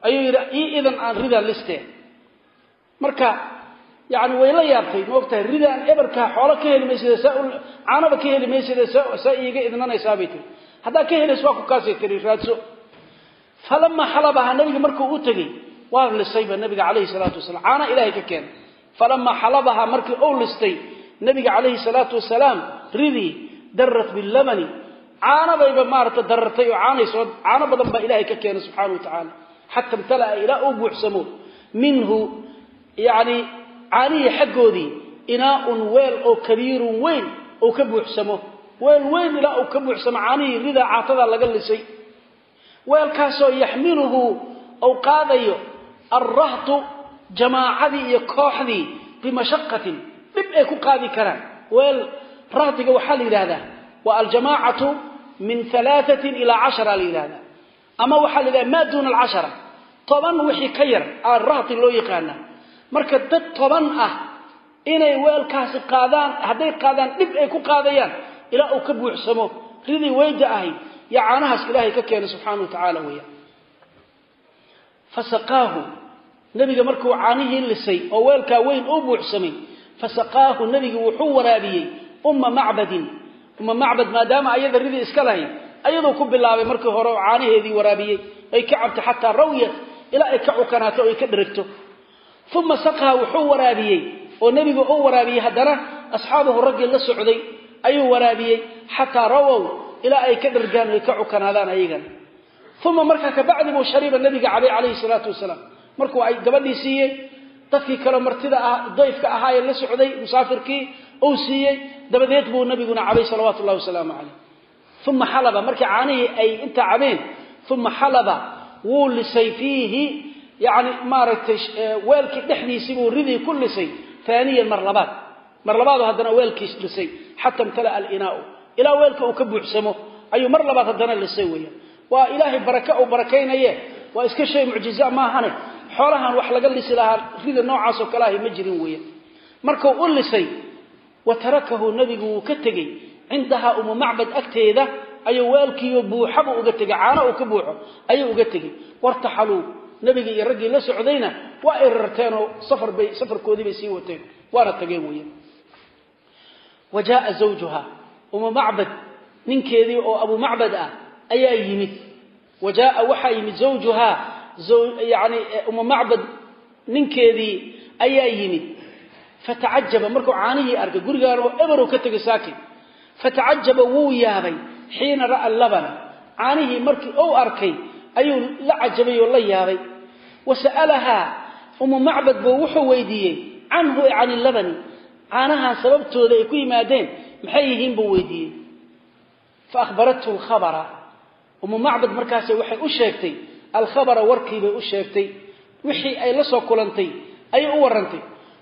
Ayuu yidhi ii idan aan ridaa listeen marka yani way la yaabtay ma ogtahay? Ridaan eberkaa xoolo ka heli maysida caanaba ka heli maysida saa iiga idnanaysaa bay tiri. Haddaa ka helayso waa ku kaasay tiri raadso. Falamaa xalabahaa nabiga markuu u tegey waa lisayba nabiga calayhi salaatu wasalaam. Caana ilahay ka keenay falamaa xalabahaa markii uu listay nabiga calayhi salaatu wasalaam ridii darat billamani. Caana bayba maarata darartay oo caanay soo caano badan baa ilahay ka keenay subxaana wa tacaala xata imtala'a ilaa uu buuxsamo minhu yacni caanihii xaggoodii inaaun weel oo kabiirun weyn uu ka buuxsamo. Weel weyn ilaa uu ka buuxsamo caanihii ridaa caatadaa laga lisay. Weelkaasoo yaxmiluhu ou qaadayo alrahtu jamaacadii iyo kooxdii bimashaqatin dhib ay ku qaadi karaan. Weel rahdiga waxaa la yidhahdaa waa aljamaacatu min alaaatin ilaa cashara la yidhahdaa ama waxaa la yidhahda maa duuna alcashara. Ka yar aa marka dad toban ah inay weelkaasi qaadaan hadday qaadaan dhib ay ku qaadayaan ilaa uu ka buuxsamo ridii weyda ahayd iyo caanahaas ilaahay ka keenay subxaana wa tacaala weya fasaqaahu nebiga markuu caanihii lisay oo weelkaa weyn uu buuxsamay fasaqaahu nebigu wuxuu waraabiyey umma macbadin. Umma macbad maadaama ayada ridii iska lahayd ayaduu ku bilaabay markii hore oo caanaheedii waraabiyey. Ay ka cabto xataa rawyat ilaa ay ka cukanaato o ay ka dheragto uma saqaha wuxuu waraabiyey. Oo nebigu uu waraabiyey haddana asxaabuhu raggii la socday ayuu waraabiyey. Xataa rawow ilaa ay ka dhargaan ay ka cukanaadaan ayagana. Uma markaa kabacdi buu shariiba nabiga cabay calayhi salaatu wasalaam. Markuu ay gabadhii siiyey dadkii kale martida ah dayfka ahaa ee la socday musaafirkii uu siiyey dabadeed buu nabiguna cabay salawaatu llahi wasalaamu calayh. Uma xalaba markii caanihii ay intaa cabeen uma xalaba yani maaragtay weelkii dhexdiisii buu ridii ku lisay aaniyan mar labaad. Mar labaadu haddana weelkiis lisay xata imtala'a alinaau. Ilaa weelka uu ka buuxsamo ayuu mar labaad haddana lisay weeyaan. Waa ilaahay baraka uu barakaynaye waa iska shay mucjiza maahane. Xoolahan wax laga lisi lahaa rida noocaasoo kale ahay ma jirin weeyaan. Markuu u lisay wa tarakahu nebigu wuu ka tegey. Cindahaa umu macbad agteeda ayuu weelkiiyo buuxaba uga tegey. Caano uu ka buuxo ayuu uga tegey. Wartaxaluu nebiga iyo raggii la socdayna waa ay rarteenoo safar bay safarkoodii bay sii wateen. Waana tageen weeyaan wa jaaa zawjuha umu macbad ninkeedii oo abu macbad ah ayaa yimid. Wa waxaa yimid zawjuhaa. Yani umu macbad ninkeedii ayaa yimid. Fatacajaba markuu caanihii arkay gurigaanoo eberow ka tegay saakin fatacajaba wuu yaabay xiina ra'a labana. Caanihii markii uu arkay ayuu la cajabay oo la yaabay wa sa'alahaa umu macbad buu wuxuu weydiiyey canhu e can caanahan sababtooda ay ku yimaadeen maxay yihiin? buu weydiiyey. Fa ahbarathu alkhabara. Umu macbad markaase waxay u sheegtay alkhabara warkiibay u sheegtay wixii ay la soo kulantay ayay u warrantay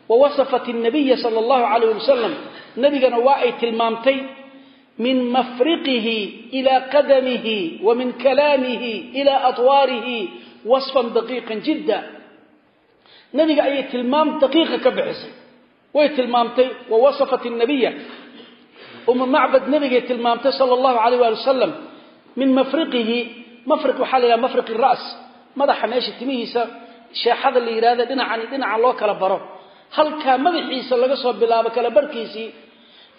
wa wasafat الnabiya sala allahu calayh nebigana waa ay tilmaamtay min mafriqihi ilaa qadamihi wa min kalaamihi ilaa atwaarihi wasfan daqiiqan jidda. Nebiga ayay tilmaam daqiiqa ka bixisay. Way tilmaamtay wa wasafat الnabiya umu macbad nebigay tilmaamtay sala allahu alayh waali wasalam min mafriqihi. Mafriq waxaa la yidhaha mafriq ira's madaxa meesha timihiisa sheexada la yidhahda dhinacan dhinacan loo kala baro. Halkaa madaxiisa laga soo bilaabo kala barkiisii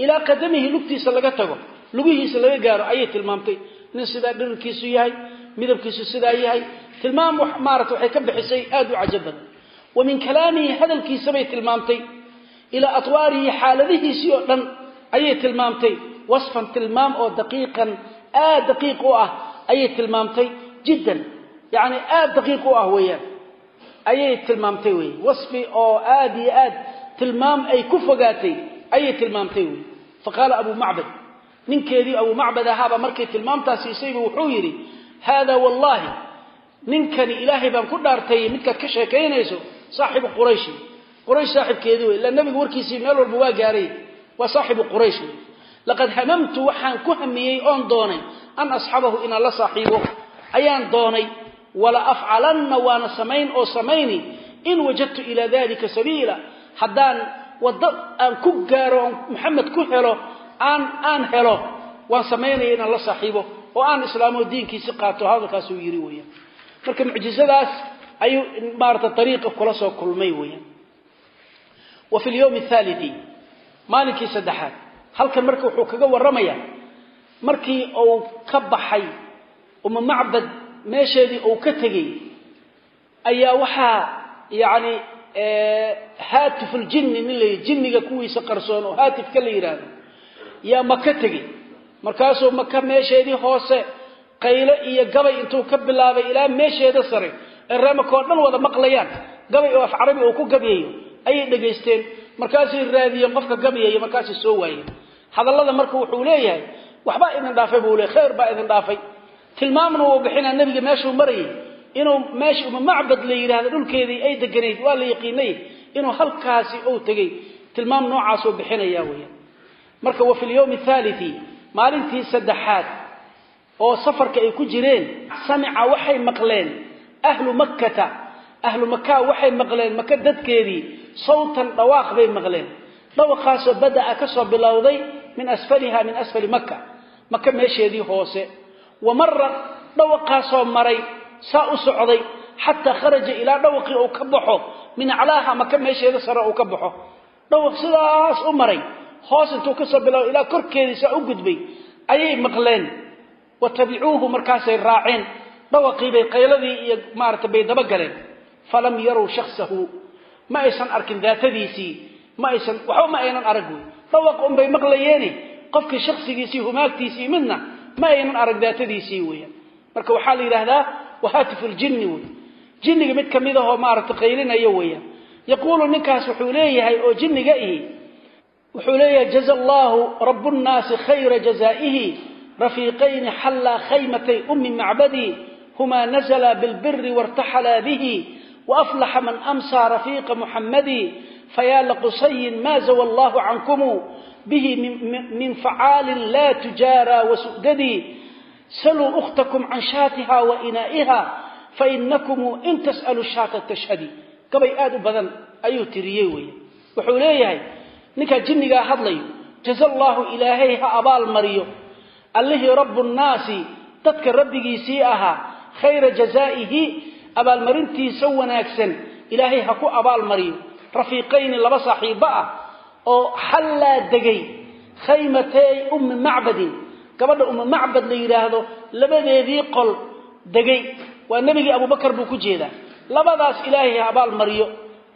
ilaa qadamihi lugtiisa laga tago lugihiisa laga gaaro ayay tilmaamtay. Nin sidaa dhirirkiisu yahay midabkiisu sidaa yahay tilmaam maarata waxay ka bixisay aada u cajab badan. Wa min kalaamihi hadalkiisabay tilmaamtay ilaa atwaarihi xaaladihiisii oo dhan ayay tilmaamtay. Wasfan tilmaam oo daqiiqan aad daqiiq u ah ayay tilmaamtay jiddan yacni aada daqiiq u ah weeyaan ayay tilmaamtay wey wasfi oo aad iyo aad tilmaam ay ku fogaatay ayay tilmaamtay wey fa qaala abu macbad ninkeedii abu macbad ahaaba markay tilmaamtaa siisaybu wuxuu yidhi haada wallaahi ninkani ilaahay baan ku dhaartay midkaad ka sheekaynayso saaxibu qurayshi quraysh saaxibkeedii wey ila nabigu warkiisii meel walba waa gaaray waa saaxibu quraysh wey laqad hamamtu waxaan ku hamiyey oon doonay an asxabahu inaan la saaxiibo ayaan doonay wala afcalanna waana samayn oo samayni in wajadtu ilaa dalika sabiila haddaan waddo aan ku gaaro oon maxamed ku helo aan aan waan samaynaya inaan la oo aan islaamo diinkiisi qaato hadalkaasuu yidhi weeyaan. Marka mucjizadaas ayuu maarata ariiqa kula soo kulmay weeyaan. Wa fi lyawmi athaliti maalinkii saddexaad halkan marka wuxuu kaga warramayaa markii uu ka baxay uma macbad meesheedii uu ka tegey ayaa waxaa yacni haatif uljinni nin la jinniga kuwiisa qarsoon oo haatifka la yidhaahdo yaa maka tegey markaasuu maka meesheedii hoose qayle iyo gabay intuu ka bilaabay ilaa meesheeda sare ee reemaka oo dhan wada maqlayaan. Gabay oo af carabi uu ku gabyayo ayay dhegaysteen. Markaasay raadiyeen qofka gabyaya markaasay soo waayeen. Hadallada marka wuxuu leeyahay waxbaa idin dhaafay buu leey khayr baa idin dhaafay. Tilmaamna wuu bixinaa nebiga meeshuu marayay. Inuu meesha uma macbad la yidhaahdo dhulkeedii ay deganayd waa la yaqiinay inuu halkaasi uu tegey tilmaam noocaasuu bixinaya weeyaan. Marka wa fi lyawmi athaliti maalintii saddexaad oo safarka ay ku jireen samica waxay maqleen ahlu makkata ahlu makaa waxay maqleen maka dadkeedii sawtan dhawaaq bay maqleen. Dhawaqaasoo bada'a ka soo bilowday min asfaliha min asfali maka maka meesheedii hoose. Wa mara dhawaqaasoo maray saa u socday xataa kharaja ilaa dhawaqii uu ka baxo min aclaaha maka meesheeda sare uu ka baxo. Dhawaq sidaas u maray hoos intuu ka soo bilow ilaa korkeediisa u gudbay ayay maqleen. Watabicuuhu markaasay raaceen dhawaqiibay qayladii iyo maaragtay bay dabagaleen falam yarow shaksahu ma aysan arkin daatadiisii ma aysan waxba ma aynan arag wey. Dhawaq unbay maqlayeeni qofkii shaksigiisii humaagtiisii midna ma aynan arag daatadiisii weeyaan marka waxaa la yidhaahdaa wahatifu ljinni wey. Jinniga mid ka mid ahoo maaragtay qaylinaya weeyaan yaquulu ninkaas wuxuu leeyahay oo jinniga ihi wuxuu leeyahay jaza allahu rabu nnaasi khayra jazaa'ihi rafiiqayni xallaa khaymatay ummi macbadii humaa nazla bilbiri wartaxalaa bihi waaflaxa man amsaa rafiiqa muxammadii fayaa laqusayin ma zawa allahu cankumu bihi min facaalin laa tujaaraa wasu'dadii saluu ukhtakum can shaatiha wa inaa'iha fainakumu in tas'alu shaata tashhadi. Gabay aad u badan ayuu tiriyey weeye wuxuu leeyahay ninkaa jinnigaa hadlayo jaza allaahu ilaahay ha abaal mariyo. Allihii rabbu nnaasi dadka rabbigiisii ahaa khayra jazaa'ihi abaalmarintiisa wanaagsan. Ilaahay ha ku abaal mariyo. Rafiiqayni laba saaxiibbo ah oo xallaa degay. Khaymatay ummi macbadin. Gabadha ummi macbad la yidhaahdo labadeedii qol degay. Waa nebigii abubakar buu ku jeedaa. Labadaas ilaahay ha abaal mariyo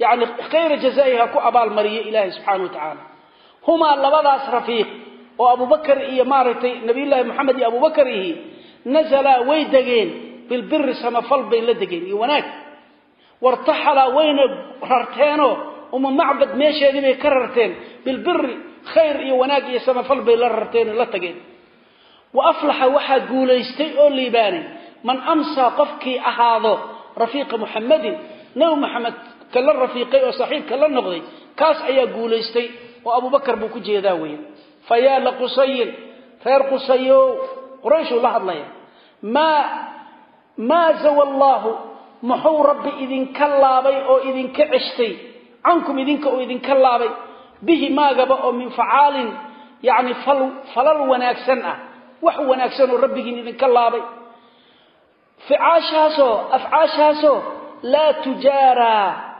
yacni khayra jazaa'i ha ku abaal mariyo ilaahay subxaana wa tacaala humaa labadaas rafiiq oo abubakar iyo maaragtay nabiyullaahi moxamed iyo abubakar ihi nazalaa way degeen bilbiri samafal bay la degeen iyo wanaag. Wartaxalaa wayna rarteenoo uma macbad meesheedii bay ka rarteen bilbiri khayr iyo wanaag iyo samafal bay la rarteen la tageen. Wa aflaxa waxaa guulaystay oo liibaanay man amsaa qofkii ahaado rafiiqa muxamadin nabi maxamed ka la rafiiqay oo saaxiibka la noqday kaas ayaa guulaystay oo abubakar buu ku jeedaa weya fa yaa laqusayin reer qusayow qurayshuu la hadlaya maa maa zawa muxuu rabbi idinka laabay oo idinka ceshtay? Cankum idinka oo idinka laabay? Bihi maagaba oo min facaalin yacni fal falal wanaagsan ah wax wanaagsan oo rabbigiin idinka laabay. Ficaashaasoo afcaashaasoo laa tujaaraa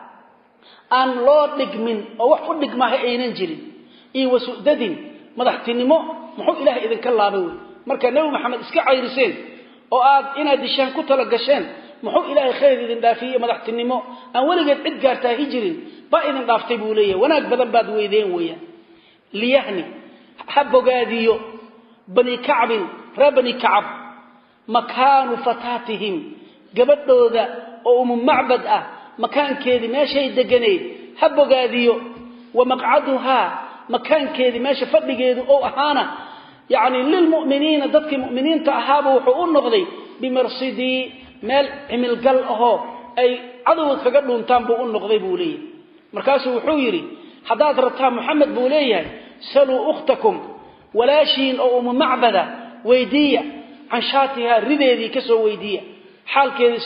aan loo dhigmin oo wax u dhigmaha aynan jirin. Iyo wasu'dadin madaxtinimo muxuu ilaahay idinka laabay? Wey markaa nebi maxamed iska cayriseen oo aad inaad dishaan ku tala gasheen muxuu ilaahay khayr idin dhaafiyey iyo madaxtinimo? Aan weligeed cid gaartaa hi jirin baa idin dhaaftay buu leeyahay. Wanaag badan baad weydeen weeyaan liyahni ha bogaadiyo bani kacbin reer bani kacab makaanu fataatihim gabadhooda oo umu macbad ah makaankeedii meeshay deganayd ha bogaadiyo. Wa maqcaduhaa makaankeedii meesha fadhigeedu ou ahaana yacni lilmu'miniina dadkii mu'miniinta ahaaba wuxuu u noqday bimarsidii meel cimilgal ahoo ay cadowga kaga dhuuntaan buu u noqday buu leeyahay. Markaasuu wuxuu yidhi haddaad rabtaan moxamed buu leeyahay saluu ukhtakum walaashiin oo umu macbada weydiiya can shaatihaa rideedii ka soo weydiiya. Xaalkeedii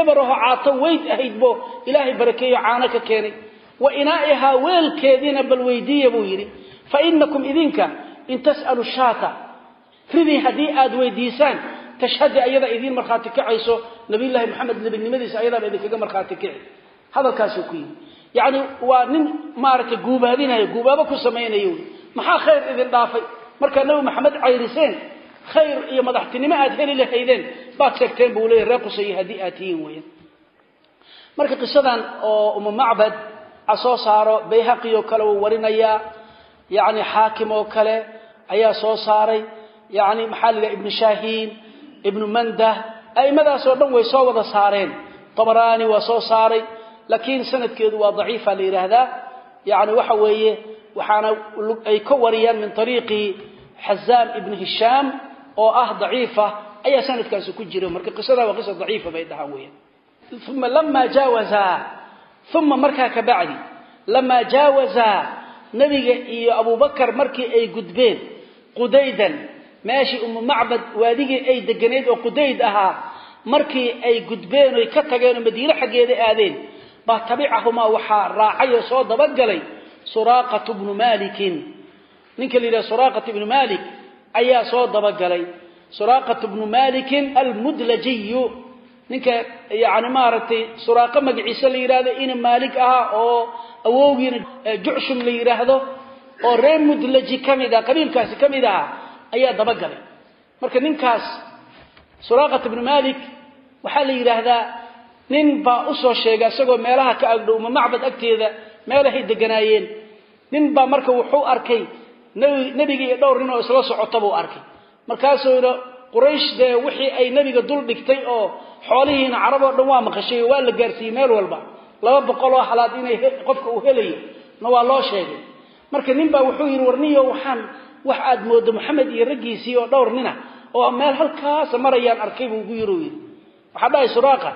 eberaho caato weyd ahayd boo ilaahay barakeeyo caano ka keenay. Wa inaa'ihaa weelkeediina bal weydiiya buu yidhi fa inakum idinka in tas'alu shaata. Ridii haddii aad weydiisaan tashhadi ayada idiin markhaati kacayso nabiyullaahi maxamed nebinimadiisa ayadaaba idinkaga markhaati kici hadalkaasuu ku yidhi. Yacni waa nin maaragtay guubaadinayo guubaabo ku samaynayo. Maxaa khayr idin dhaafay? Markaa nebi maxamed khayr iyo madaxtinimo aad heli lahaydeen baad sheegteen buu leeyahy reer qusaya haddii aad tihiin weyan marka qisadan oo umu macbad a soo saaro bayhaqi oo kale uu warinayaa yacni xaakim oo kale ayaa soo saaray yacni maxaa la yidhaha ibnu shaahiin ibnu mandah a'immadaasoo dhan way soo wada saareen. Tabaraani waa soo saaray laakiin sanadkeedu waa daciifa la oo ah daciifa ayaa sanadkaasi ku jira. Marka qisada waa qisa daciifa bay dhahaan weeyaan. Uma lamaa jaawazaa uma markaa ka bacdi lamaa jaawazaa nebiga iyo abubakar markii ay gudbeen qudaydan meeshii umu macbad waadigii ay deganayd oo qudayd ahaa markii ay gudbeen oy ka tageen oo madiine xaggeeda aadeen baa tabicahumaa waxaa raacay oo soo dabagalay suraaqatu bnu maalikin. Ninka la yidhaha suraaqat ibnu maalik ayaa soo dabagalay. Suraaqat bnu maalikin almudlajiyu. Ninka yani maaragtay suraaqo magaciise la yidhahdo ina maalik ahaa oo awowgiina jucshum la yidhaahdo oo reer mudlaji ka mid ah qabiilkaasi ka mid aha ayaa dabagalay. Marka ninkaas suraaqat ibnu malik waxaa la yidhaahdaa nin baa u soo sheegay isagoo meelaha ka agdhow ma macbad agteeda meelahay deganaayeen. Nin baa marka wuxuu arkay nebiga iyo dhowr nin oo isla socota buu arkay. Markaasuu yidhi quraysh dee wixii ay nebiga dul dhigtay oo xoolihiina carab oo dhan waa maqashay waa la gaarsiiyey meel walba laba boqoloo halaad inay qofka uu helayo na waa loo sheegay. Marka nin baa wuxuu yidhi warniyo waxaan wax aad mooddo maxamed iyo raggiisii oo dhowr nina oo meel halkaasa marayaan arkay buu ugu yiri u yidhi. Waxaa dhahay suraaqa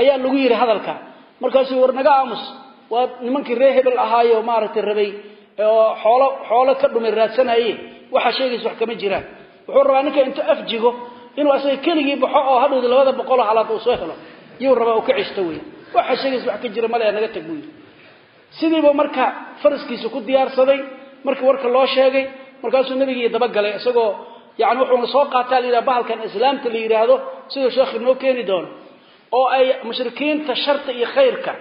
ayaa lagu yidhi hadalka. Markaasuu war naga aamus waa nimankii reer hebel ahaayo maaragtay rabay oo xoolo xoolo ka dhumay raadsanaye waxaa sheegaysa wax kama jiraan. Wuxuu rabaa ninka intuu afjigo inuu asaga keligii baxo oo hadhowda labada boqoloo halaad uu soo helo yuu rabaa uu ka ceshto wey waxaa sheegaysa wax ka jira male naga tag buu yidhi. Marka faraskiisa ku diyaarsaday markii warka loo sheegay markaasuu nabigii dabagalay isagoo yani wuxuuna soo qaataa la yidhaha bahalkan islaamta la yidhaahdo siduu sheekh inoo keeni doono oo ay mushrikiinta sharta iyo khayrka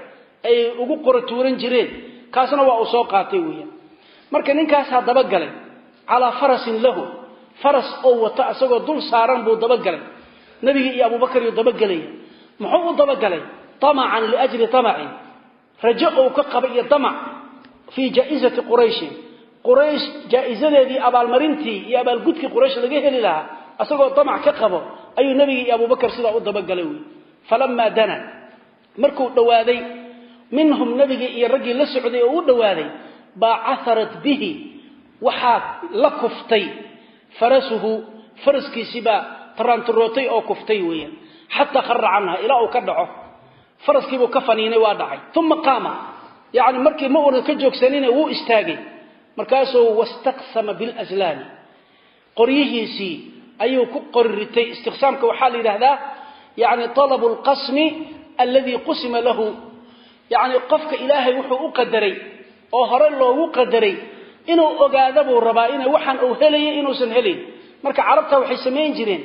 ay ugu qora tuuran jireen. Kaasna waa uu soo qaatay weeyaan marka ninkaasaa dabagalay calaa farasin lahu. Faras oo wata isagoo dul saaran buu dabagalay nebigii iyo abubakar yuu dabagelaya muxuu u dabagalay tamacan liajli tamacin. Rajo ou ka qaba iyo damac fii jaa-izati qurayshin quraysh jaa-izadeedii abaalmarintii iyo abaalgudkii quraysh laga heli lahaa isagoo damac ka qabo ayuu nebigii iyo abubakar sidaa u dabagalay wey falamaa dana. Markuu dhowaaday minhum nebigii iyo raggii la socday oo u dhowaaday baa caharat bihi waxaa la kuftay. Farasuhu faraskiisibaa taraanturootay oo kuftay weeyaan. Xataa khara canha ilaa uu ka dhaco. Faraskiibuu ka faniinay waa dhacay. Uma qaama. Yani markii ma una ka joogsanine wuu istaagay. Markaasuu wastaqsama bilslaami qoryihiisii ayuu ku qori ritay istiqsaamka waxaa la yidhaahdaa yani alabu lqasmi alladii qusima lahu. Yani qofka ilaahay wuxuu u qadaray oo hore loogu qadaray inuu ogaada buu rabaa ina waxaan uu helaya inuusan helayn marka carabta waxay samayn jireen.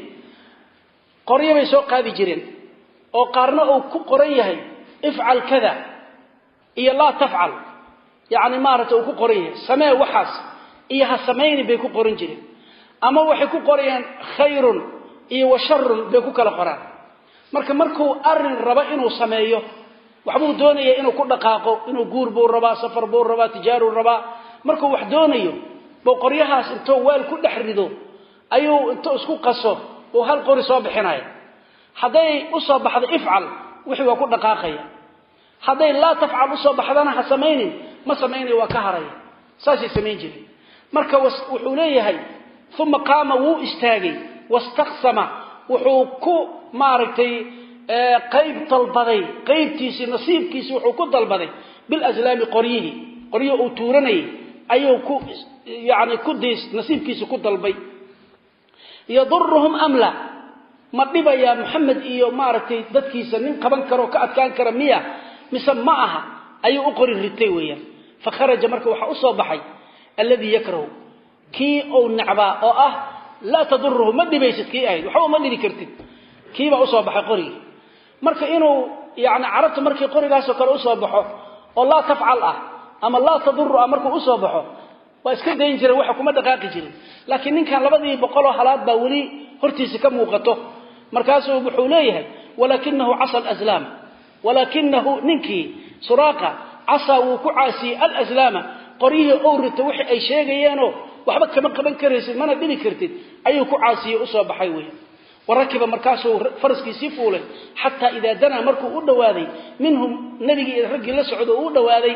Qoryo bay soo qaadi jireen. Oo qaarna uu ku qoran yahay ifcal kada iyo laa tafcal. Yani maaragtay uu ku qoran yahay samee waxaas iyo ha samayni bay ku qoran jireen. Ama waxay ku qorayaan khayrun iyo wa sharun bay ku kala qoraan. Marka markuu arrin rabo inuu sameeyo waxbuu doonaya inuu ku dhaqaaqo inuu guur buu rabaa safar buu rabaa tijaaruu rabaa. Markuu wax doonayo buu qoryahaas intuu weel ku dhex rido ayuu intuu isku qaso uu hal qori soo bixinaya hadday u soo baxdo ifcal wixii waa ku dhaqaaqaya. Hadday laa tafcal u soo baxdana ha samaynin ma samaynaya waa ka haraya. Saasay samayn jireen. Marka wuxuu leeyahay uma qaama wuu istaagay wastaqsama wuxuu ku maaragtay qayb dalbaday qaybtiisii nasiibkiisii wuxuu ku dalbaday bilaslaami qoryihii qoryihi. Uu tuuranayay ayuu ku yani ku diis nasiibkiisi ku dalbay. Yaduruhum amla ma dhibayaa maxamed iyo maaragtay dadkiisa nin qaban karoo ka adkaan kara miya? Mise ma aha? Ayuu u qori ritay weeyaan. Fa kharaja marka waxaa u soo baxay alladii yakrahu. Kii uu necbaa oo ah laa taduruhu ma dhibaysid kii ahayd. Waxba ma dhibi kartid. Kiibaa marka inuu yani carabta markii qorigaasoo kale u soo baxo oo laa tafcal ah ama laa taduru ah markuu u soo baxo waa iska dayn jireen waxa kuma dhaqaaqi jirin. Laakiin ninkan labadii boqoloo halaad baa weli hortiisa ka muuqato. Markaasuu wuxuu leeyahay walakinahu casa alaslaam walakinahu ninkii suraaqa casaa wuu ku caasiyey alaslaama qoryihii ow rita wixii ay sheegayeenoo waxba kama qaban karaysid mana dhibi kartid ayuu ku caasiyey u soo baxay wey warakiba markaasuu faraskiisii fuulay xataa idaa danaa markuu u dhowaaday minhum nebigii raggii la socdo u dhowaaday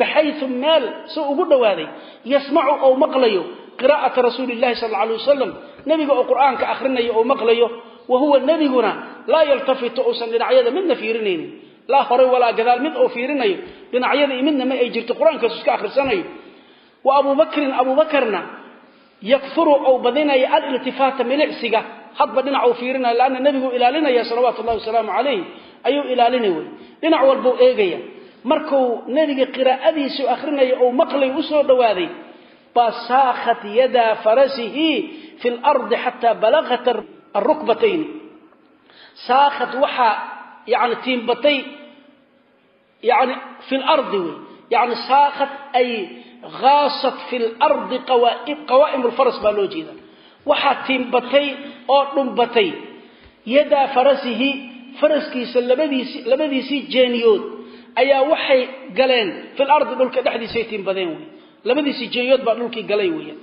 baxayu meel si ugu dhowaaday yasmacu ou maqlayo qiraa'ata rasuuli llahi sal alay wasalam nebiga oo qur'aanka akhrinayo ou maqlayo wa huwa nebiguna laa yaltafitu uusan dhinacyada midna fiirinaynin laa horay walaa gadaal mid oo fiirinayo dhinacyada iyo midna ma ay jirto qur'aankaasu iska akhrisanayo wa abubakrin abubakarna yakuru ou badinaya aliltifaata milicsiga hadba dhinac uu fiirinaya laanna nebiguu ilaalinaya salawaatu llahi wasalaamu calayh ayuu ilaalinay wey. Dhinac walbuu eegaya. Markuu nebiga qiraa'adiisu akhrinayo ou maqlay u soo dhowaaday basaakhat yadaa farasihi fi lardi xataa balagat arukbatayni saakhat waxaa yani tiimbatay yani fi lardi wey. Yani saakhat ay haasat fi lardi qawaa'im lfaras baa loo jeeda waxaa tiimbatay oo dhumbatay. Yadaa farasihi faraskiisa labadiisi labadiisii jeeniyood ayaa waxay galeen fil ardi dhulka dhexdiisay tiimbadeen wey. Labadiisii jeeniyood baa dhulkii galay weya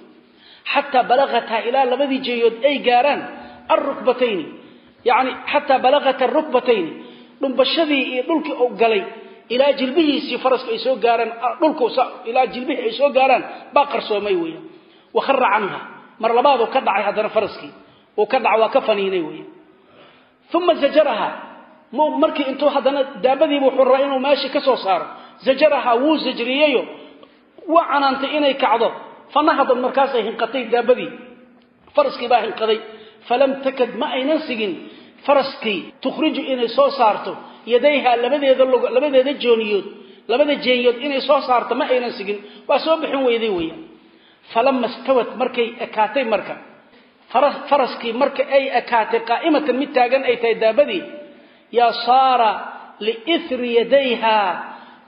xataa balagataa ilaa labadii jeeniyood ay gaaraan arukbatayni yani xataa balagata arukbatayni dhumbashadii iyo dhulkii u galay ilaa jilbihiisii faraska ay soo gaaraan dhulku ilaa jilbihii ay soo gaaraan baa qarsoomay weya wakhara canha mar labaaduu ka dhacay haddana faraskii. Uu ka dhaca waa ka faniinay weya uma zajaraha. Markii intuu haddana daabadiiba wuxuu rabaa inuu meeshii ka soo saaro. Zajaraha wuu zajriyeyo waa canaantay inay kacdo. Fanahadad markaasay hinqatay daabadii. Faraskii baa hinqaday falam takad ma aynan sigin. Faraskii tukhriju inay soo saarto. Yadayha labadeeda labadeeda jooniyood labada jeenyood inay soo saarto falama stawat markay ekaatay marka faraskii marka ay ekaatay qaa'imatan mid taagan ay tahay daabadii yaa saara liithri yadayha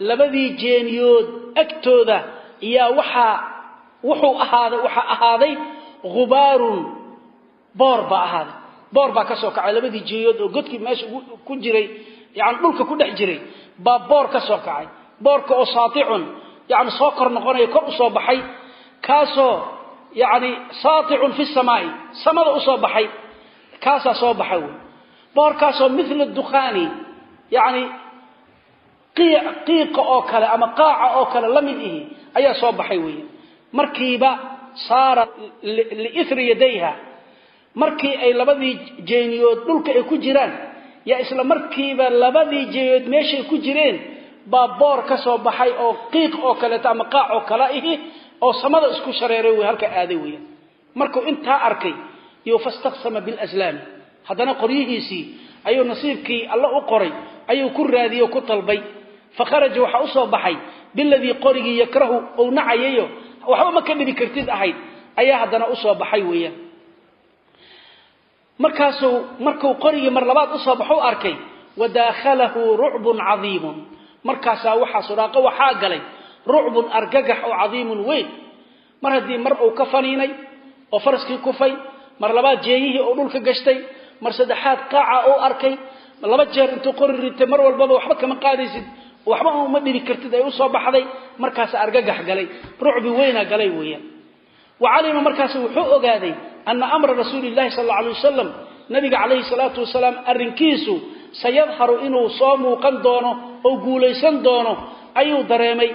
labadii jeeniyood agtooda yaa waxaa wuxuu ahaaday waxaa ahaaday ghubaarun boor baa ahaaday boor baa ka soo kacay labadii jeeniyood oo godkii meesha ku jiray yani dhulka ku dhex jiray baa boor ka soo kacay boorka oo saaticun yani soo kor noqonaya kor u soo baxay kaasoo yani saaticun fi samaai samada u soo baxay kaasaa soo baxay wy boorkaasoo mila dukhaani yani qiiqa oo kale ama qaaca oo kale la mid ihi ayaa soo baxay weya markiiba saara liithri yadayha markii ay labadii jeeniyood dhulka ay ku jiraan yaa isla markiiba labadii jeeniyood meeshay ku jireen baa boor ka soo baxay oo qiiq oo kaleeto ama qaac oo kale ihi oo samada isku shareeray wey halka aaday weya markuu intaa arkay iyo fastaksama bilslaami haddana qoryihiisii ayuu nasiibkii alle u qoray ayuu ku raadiyey oo ku talbay. Fakharaja waxaa u soo baxay biladii qorigii yakrahu ou nacayayo waxba ma ka dhibi kartid ahayd ayaa haddana u soo baxay weeyaan. Markaasuu markuu qorigii mar labaad u soo baxu arkay wadaakhalahu rucbun cadiimun. Markaasaa waxaa suraaqo waxaa galay rucbun argagax oo cadiimun weyn. Mar haddii mar uu ka faniinay oo faraskii kufay mar labaad jeeyihii oo dhulka gashtay mar saddexaad qaaca uu arkay laba jeer intuu qori ritay mar walbaba waxba kama qaadaysid waxba uma dhibi kartid ay u soo baxday markaas argagax galay. Rucbi weyna galay weeyaan. Wa calima markaas wuxuu ogaaday ana amra rasuuli llahi sal alla alay wasalam nabiga calayhi salaatu wasalaam arrinkiisu sayadharu inuu soo muuqan doono oo guulaysan doono ayuu dareemay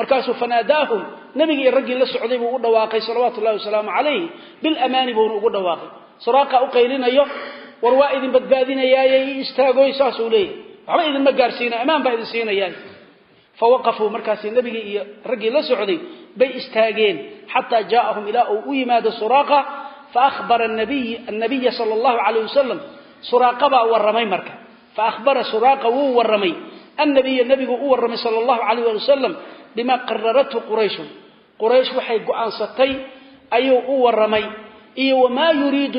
markaasuu fanaadaahum nabigii iyo raggii la socday buu u dhawaaqay salawaatu llahi wasalaamu calayhi bilamaani buuna ugu dhawaaqay. Suraaqa u qaylinayo war waa idin badbaadinayaaye i istaagoy saasuu leeyahy waxba idinma gaarsiinay amaan baa idin siinayaa fawaqafuu markaasi nabigii iyo raggii la socday bay istaageen xataa jaaahum ilaa uu u yimaado suraaqa faahbara annabiya sala allahu calayh wasalam suraaqa baa warramay marka. Faahbara suraaqa wuu warramay. Annabiya nabigu u warramay sala allahu calayh ali wasalam bima qararathu qurayshun quraysh waxay go'aansatay ayuu u warramay. Iyo wamaa yuriidu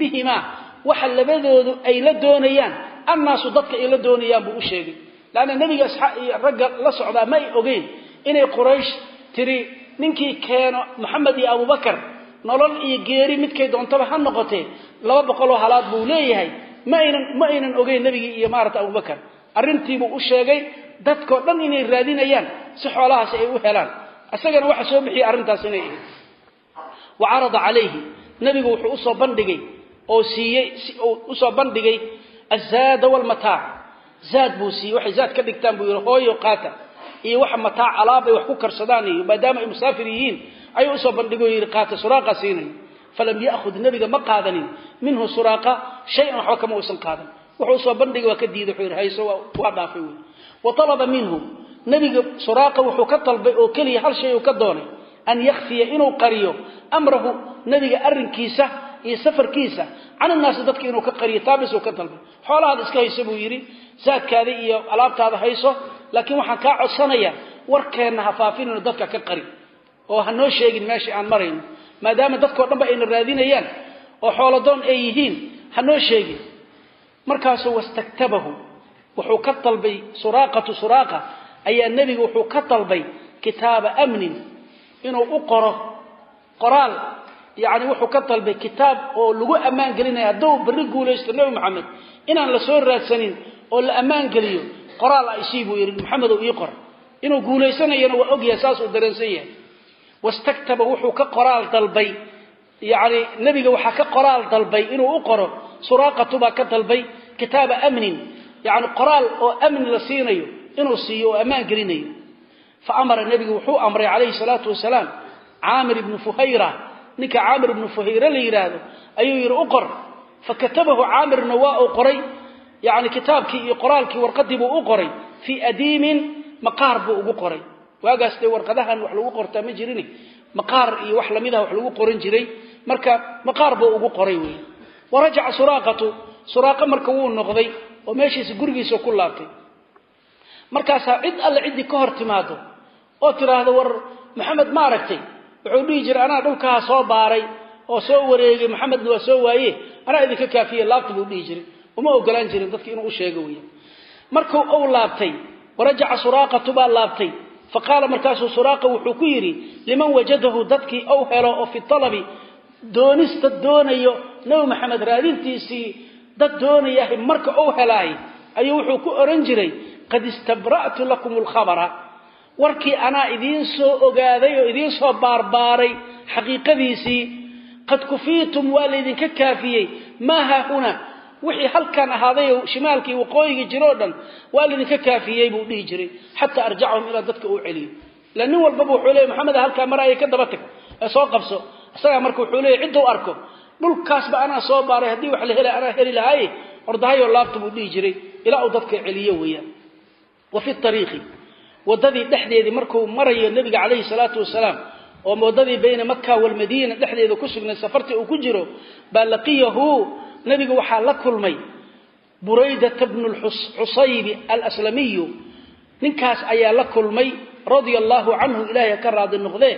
bihimaa waxa labadoodu ay la doonayaan annaasu dadka ay la doonayaan buu u sheegay. Lanna nebiga ragga la socdaa ma ay ogeyn inay quraysh tiri ninkii keeno maxamed iyo abubakar nolol iyo geeri midkay doontaba ha noqotee laba boqoloo halaad buu leeyahay ma aynan ogeyn nebigii iyo maarata abubakar arrintiibuu u sheegay dadkoo dhan inay raadinayaan si xoolahaasi ay u helaan. Isagana waxa soo bixiyay arrintaas inay ahayd. Wa carada calayhi. Nebigu wuxuu u soo bandhigay oo siiyey u soo bandhigay azaada walmataac. Zaad buu siiyey waxay zaad ka dhigtaan buu yidhi hooyo qaata. Iyo waxa mataac alaab wax ku karsadaan iyo maadaama ay musaafir yihiin ayuu u soo bandhigay oo yidhi qaata suraaqa siinayo falam ya'khud nebiga ma qaadanin. Minhu suraaqa shay-an waxba kama uusan qaadan. Wuxuu u soo bandhigay waa ka diiday wuxuu yidhi hayso waa dhaafay. Wey wa talaba minhu nebiga suraaqa wuxuu ka dalbay oo keliya hal shay uu ka doonay an yakhfiya inuu qariyo amrahu nebiga arrinkiisa iyo safarkiisa can innaasi dadka inuu ka qariyo taabis uu ka dalbay xoolahaada iska hayso buu yidhi saadkaada iyo alaabtaada hayso laakiin waxaan kaa codsanayaa warkeenna ha faafinayno dadka ka qari oo ha noo sheegin meeshai aan marayno. Maadaama dadkao dhan ba ayna raadinayaan oo xooladoon ay yihiin ha noo sheegin. Markaasuu wastaktabahu wuxuu ka dalbay suraaqatu suraaqa ayaa nebiga wuxuu ka dalbay kitaaba amnin inuu u qoro qoraal. Yacni wuxuu ka dalbay kitaab oo lagu ammaan gelinaya hadduu berri guulaysto nebi maxamed inaan la soo raadsanin oo la ammaan geliyo qoraal a isii buu yidhi maxamedow ii qor. Inuu guulaysanayana waa ogyahay saasuu dareensan yahay. Wastaktaba wuxuu ka qoraal dalbay. Yacni nebiga waxaa ka qoraal dalbay inuu u qoro. Suraaqatu baa ka dalbay kitaaba amnin. Yacni qoraal oo amni la siinayo inuu siiyo oo ammaan gelinayo. Fa amara nebigu wuxuu amray calayhi salaatu wasalaam caamir ibnu fuhayra. Ninka caamir ibnu fuhayra la yidhaahdo ayuu yidhi u qor. Fa katabahu caamirna waa uu qoray yacni kitaabkii iyo qoraalkii warqadii buu u qoray. Fii adiimin maqaar buu ugu qoray. Waagaas dee warqadahan wax lagu qortaa ma jirin maqaar iyo wax la mid ah wax lagu qoran jiray. Marka maqaar buu ugu qoray wey warajaca suraaqatu. Suraaqa marka wuu noqday oo meeshiisa gurigiisa ku laabtay markaasaa cid alle ciddii ka hor timaado oo tidhaahdo war maxamed ma aragtay? Wuxuu dhihi jiray anaa dhulkaa soo baaray oo soo wareegay maxamedna waa soo waaye anaa idinka kaafiye laabta buu dhihi jiray. Uma ogolaan jirin dadka inuu u sheego wey markuu u laabtay warajaca suraaqatu baa laabtay. Fa qaala markaasuu suraaqa wuxuu ku yidhi liman wajadahu dadkii ou helo oo fi talabi doonista doonayo nebi maxamed raadintiisii dad doonayahay marka ou helaay ayuu wuxuu ku ohan jiray qad istabra'tu lakum alkhabara. Warkii anaa idiin soo ogaaday oo idiin soo baarbaaray xaqiiqadiisii qad kufiitum waa laydinka kaafiyey. Maa haahuna wixii halkan ahaaday shimaalkii waqooyigii jiroo dhan waa laydinka kaafiyey buu dhihi jiray xataa arjacahum ilaa dadka uu celiyo ila nin walbaba wuxuu leeyay maxamed halkaa maraaya ka daba tag ee soo qabso. Isagaa marka wuxuu leeyay cidduu arko dhulkaasba anaa soo baaray haddii wax la helay anaa heli lahaaye ordahayoo laabta buu dhihi jiray ilaa uu dadka celiyo weeyaan wa fi ariiqi waddadii dhexdeedii markuu marayo nebiga calayhi salaatu wasalaam oo waddadii bayna maka walmadiina dhexdeeda ku sugnay safartii uu ku jiro baa laqiyahu nebiga waxaa la kulmay buraydata bnu xusaybi alaslamiyu. Ninkaas ayaa la kulmay radia allaahu canhu ilaahay ka raadi noqdee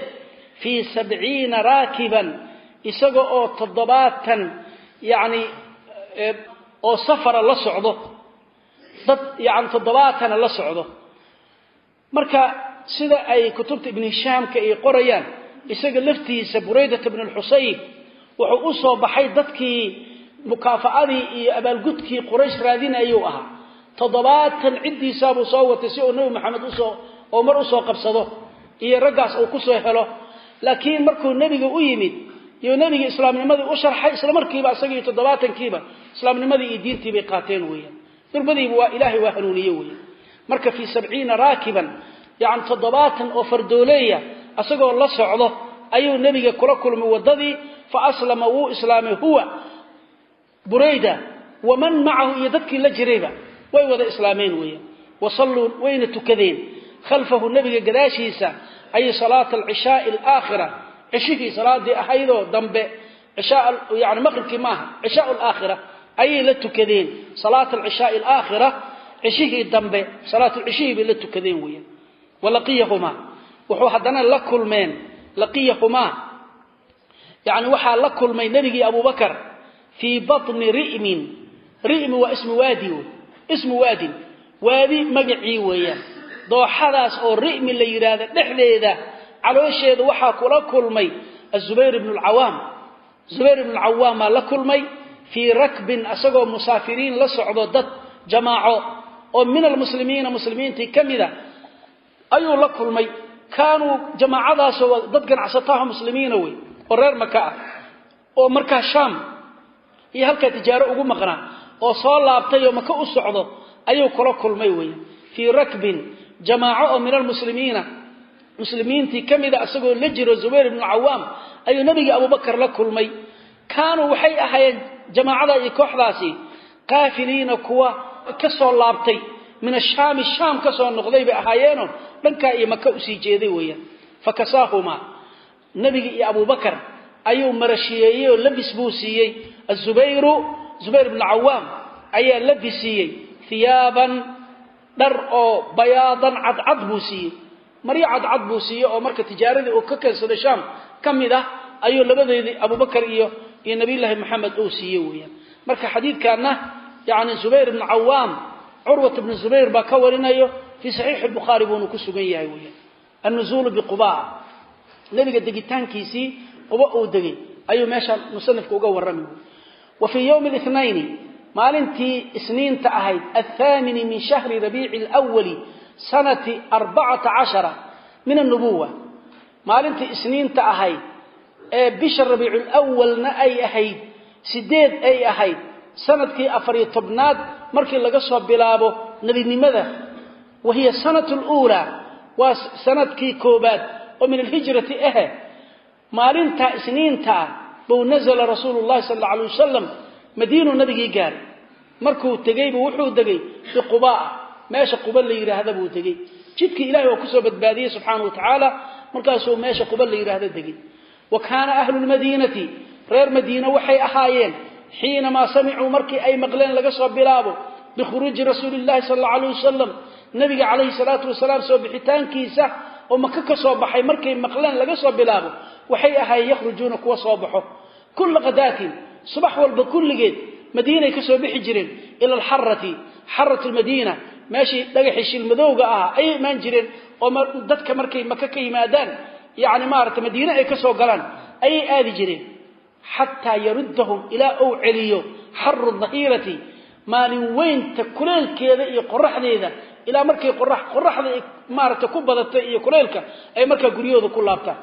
fii sabciina raakiban isaga oo toddobaatan yacni oo safara socdo dad yani toddobaatana la socdo. Marka sida ay kutubta ibnu hishaamka ay qorayaan isaga laftiisa buraydata bnu lxusayb wuxuu u soo baxay dadkii mukaafa'adii iyo abaalgudkii quraysh raadinayuu ahaa. Toddobaatan ciddiisaabuu soo watay si uu nebi maxamed u soo oo mar u soo qabsado iyo raggaas uu ku soo helo. Laakiin markuu nebiga u yimid iyo nebiga islaamnimadii u sharxay isla markiiba isagii toddobaatankiiba islaamnimadii iyo diintii bay qaateen weeyaan durbadiiba waa ilaahay waa hanuuniye weeyaan marka fii sabciina raakiban yani toddobaatan oo fardooleeya isagoo la socdo ayuu nebiga kula kulmay waddadii fa aslama wuu islaamay huwa burayda waman macahu iyo dadkii la jirayba way wada islaameen weeyaan wasalluu wayna tukadeen. Khalfahu nebiga gadaashiisa ay salaata alcishaai alaakhira cishihii salaadii ahaydoo dambe yani maqribkii maaha cishaa alaakhira ayay la tukadeen. Salaata alcishaai alaakhira cishihii dambe salaatulcishihii bay la tukadeen weeyaan walaqiyahumaa wuxuu haddana la kulmeen laqiyahumaa yani waxaa la kulmay nebigii abubakar fii batni ri'min. Ri'mi waa ismu waadi ismu waadin. Waadi magacii weeyaan dooxadaas oo ri'mi la yidhaahda dhexdeeda caloosheeda waxaa kula kulmay azubayr ibnu alcawaam zubayr ibnu alcawaam la kulmay fii rakbin asagoo musaafiriin la socdo dad jamaaco oo min almuslimiina muslimiintii ka mida ayuu la kulmay kaanuu jamaacadaasoo dad ganacsataho muslimiina wey oo reer maka ah oo markaa shaam iyo halkaa tijaaro ugu maqnaa oo soo laabtay oo maka u socdo ayuu kula kulmay weya fii rakbin jamaaco oo min almuslimiina muslimiintii ka mida isagoo la jiro zubayr ibnu cawaam ayuu nebigii abubakar la kulmay. Kaanuu waxay ahaayeen jamaacada iyo kooxdaasi qaafiliina kuwa ka soo laabtay min ashaami shaam ka soo noqday bay ahaayeenoo dhankaa iyo maka u sii jeeday weeyaan. Fakasaahumaa nebigi iyo abubakar ayuu marashiyeeyey oo labis buu siiyey. Azubayru zubayr ibnu cawaam ayaa labi siiyey hiyaaban dhar oo bayaadan cadcad buu siiyey. Maryo cadcad buu siiyey oo marka tijaaradii uu ka keensaday shaam ka mid ah ayuu labadeedii abubakar iyo iyo nabiyullaahi maxamed uu siiyey weeyaan. Marka xadiidkaana yani zubayr ibnu cawaam curwat ibnu zubayr baa ka warinayo fii saxiixi bukhaari buuna ku sugan yahay weeyaan. Annuzuulu biquba nebiga degitaankiisii quba uu degay ayuu meeshaan musanifka uga warrami wa fii yowmi lithnayni maalintii isniinta ahayd athaamini min shahri rabiici alwali sanati arbacata cashara min annubuwa maalintii isniinta ahayd ee bisha rabiiculawalna ay ahayd sideed ay ahayd sannadkii afariyo tobnaad markii laga soo bilaabo nebinimada wa hiya sanatu luulaa waa sannadkii koobaad oo min alhijrati ahe maalintaa isniintaa buu nazla rasuulu llahi sal alla alay wasalam madiinuu nabigii gaaray. Markuu tegeybu wuxuu degay biqubaa meesha quba la yidhaahda buu degey jidkii ilahay waa ku soo badbaadiyey subxaana wa tacaala markaasuu meesha quba la yidhaahda degey wa kaana ahlu lmadiinati reer madiine waxay ahaayeen xiinamaa samicuu markii ay maqleen laga soo bilaabo bikhuruuji rasuuli llahi sal alla alayh wasalam nabiga calayhi salaatu wasalaam soo bixitaankiisa oo maka ka soo baxay markay maqleen laga soo bilaabo waxay ahaayeen yakhrujuuna kuwa soo baxo kulla qadaatin subax walba kulligeed madiinay ka soo bixi jireen ila alxarati xarat lmadiina meeshii dhagaxii shilmadowga ahaa ayay imaan jireen oo dadka markay maka ka yimaadaan yani maarata madiine ay ka soo galaan ayay aadi jireen. Xataa yaruddahum ilaa uu celiyo xaru dahirati maalin weynta kuleelkeeda iyo qoraxdeeda ilaa markay qoraxda maarata ku badata iyo kuleelka ay markaa guryahooda ku laabtaan.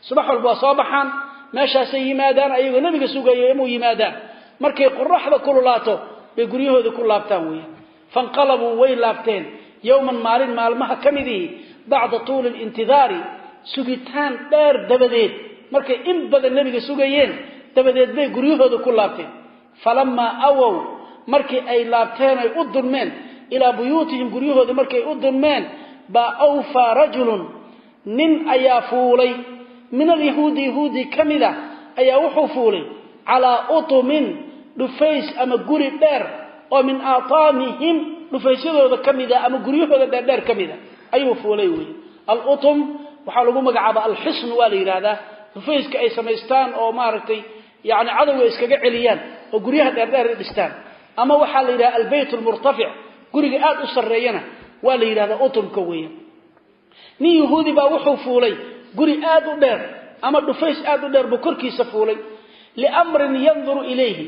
Subax walba waa soo baxaan meeshaasay yimaadaan ayagoo nebiga sugaya inuu yimaadaan. Markay qoraxda kululaato bay guryahooda ku laabtaan weeyaan fanqalabuu way laabteen. Yowman maalin maalmaha ka bacda tuuli lintidaari sugitaan dheer dabadeed. Markay in badan nebiga sugayeen dabadeed bay guryahooda ku laabteen. Falamaa awow markii ay laabteen ay u dulmeen ilaa buyuutihim guryahooda markay u dulmeen baa awfaa rajulun nin ayaa fuulay. Min alyahuudi yahuudi ka mid a ayaa wuxuu fuulay calaa utumin dhufays ama guri dheer oo min aataamihim dhufaysyadooda ka mid a ama guryahooda dheerdheer ka mid a ayuu fuulay wey alutum waxaa lagu magacaaba alxisn waa la yidhaahdaa. Dhufayska ay samaystaan oo maaragtay yani cadowga iskaga celiyaan oo guryaha dheerdheer dhistaan. Ama waxaa la yidhahda albeyt lmurtafic guriga aada u sarreeyana waa la yidhahdaa utumka weya nin yahuudi baa wuxuu fuulay guri aad u dheer ama dhufays aad u dheer buu korkiisa fuulay liamrin yanduru ilayhi.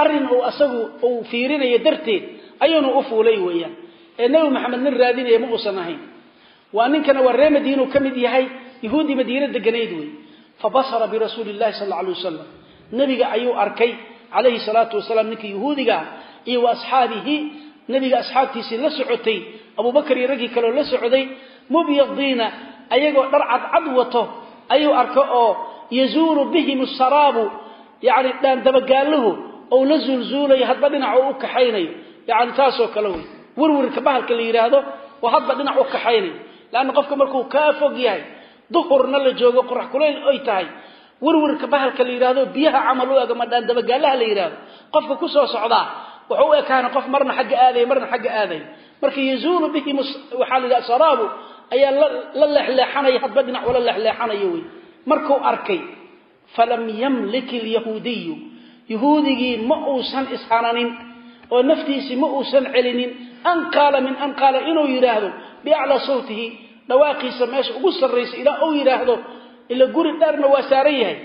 Arrin uu asagu uu fiirinayo darteed ayuunu u fuulay weeyaan. Ee nebi maxamed nin raadinaya ma uusan ahayn waa ninkana waa ree madiinuu ka mid yahay yahuudi madiine deganayd wey fabasara birasuuli llahi sal alla alay wasalam nebiga ayuu arkay calayhi salaatu wasalaam ninka yahuudigaa iyo wa asxaabihi. Nebiga asxaabtiisii la socotay abubakar iyo raggii kaleo la socday. Mubyadiina ayagoo dhar cadcad wato ayuu arka oo yazuulu bihim saraabu yani dhaandabagaaluhu ou la zuulzuulayo hadba dhinac u u kaxaynayo. Yani taasoo kale wey werwerka bahalka la yidhaahdo oo hadba dhinac u kaxaynayo leanna qofka markuu kaa fog yahay duhurna la joogo qorax kulayl ay tahay. Werwerka bahalka la yidhahdo biyaha camal u eg ama dhaandabagaalaha la yidhahdo qofka ku soo socdaa wuxuu u ekaana qof marna xagga aadaya marna xagga aadaya marka yazuulu bihim waxaa la saraabu ayaa la leexleexanaya hadba dhinac ula leexleexanayo wey. Markuu arkay falam yamlik ilyahuudiyu yahuudigii ma uusan ishananin oo naftiisii ma uusan celinin. An qaala min an qaala inuu yidhaahdo biaclaa sawtihi dhawaaqiisa meesha ugu sarraysa ilaa uu yidhaahdo ila guri dheerna waa saaran yahay.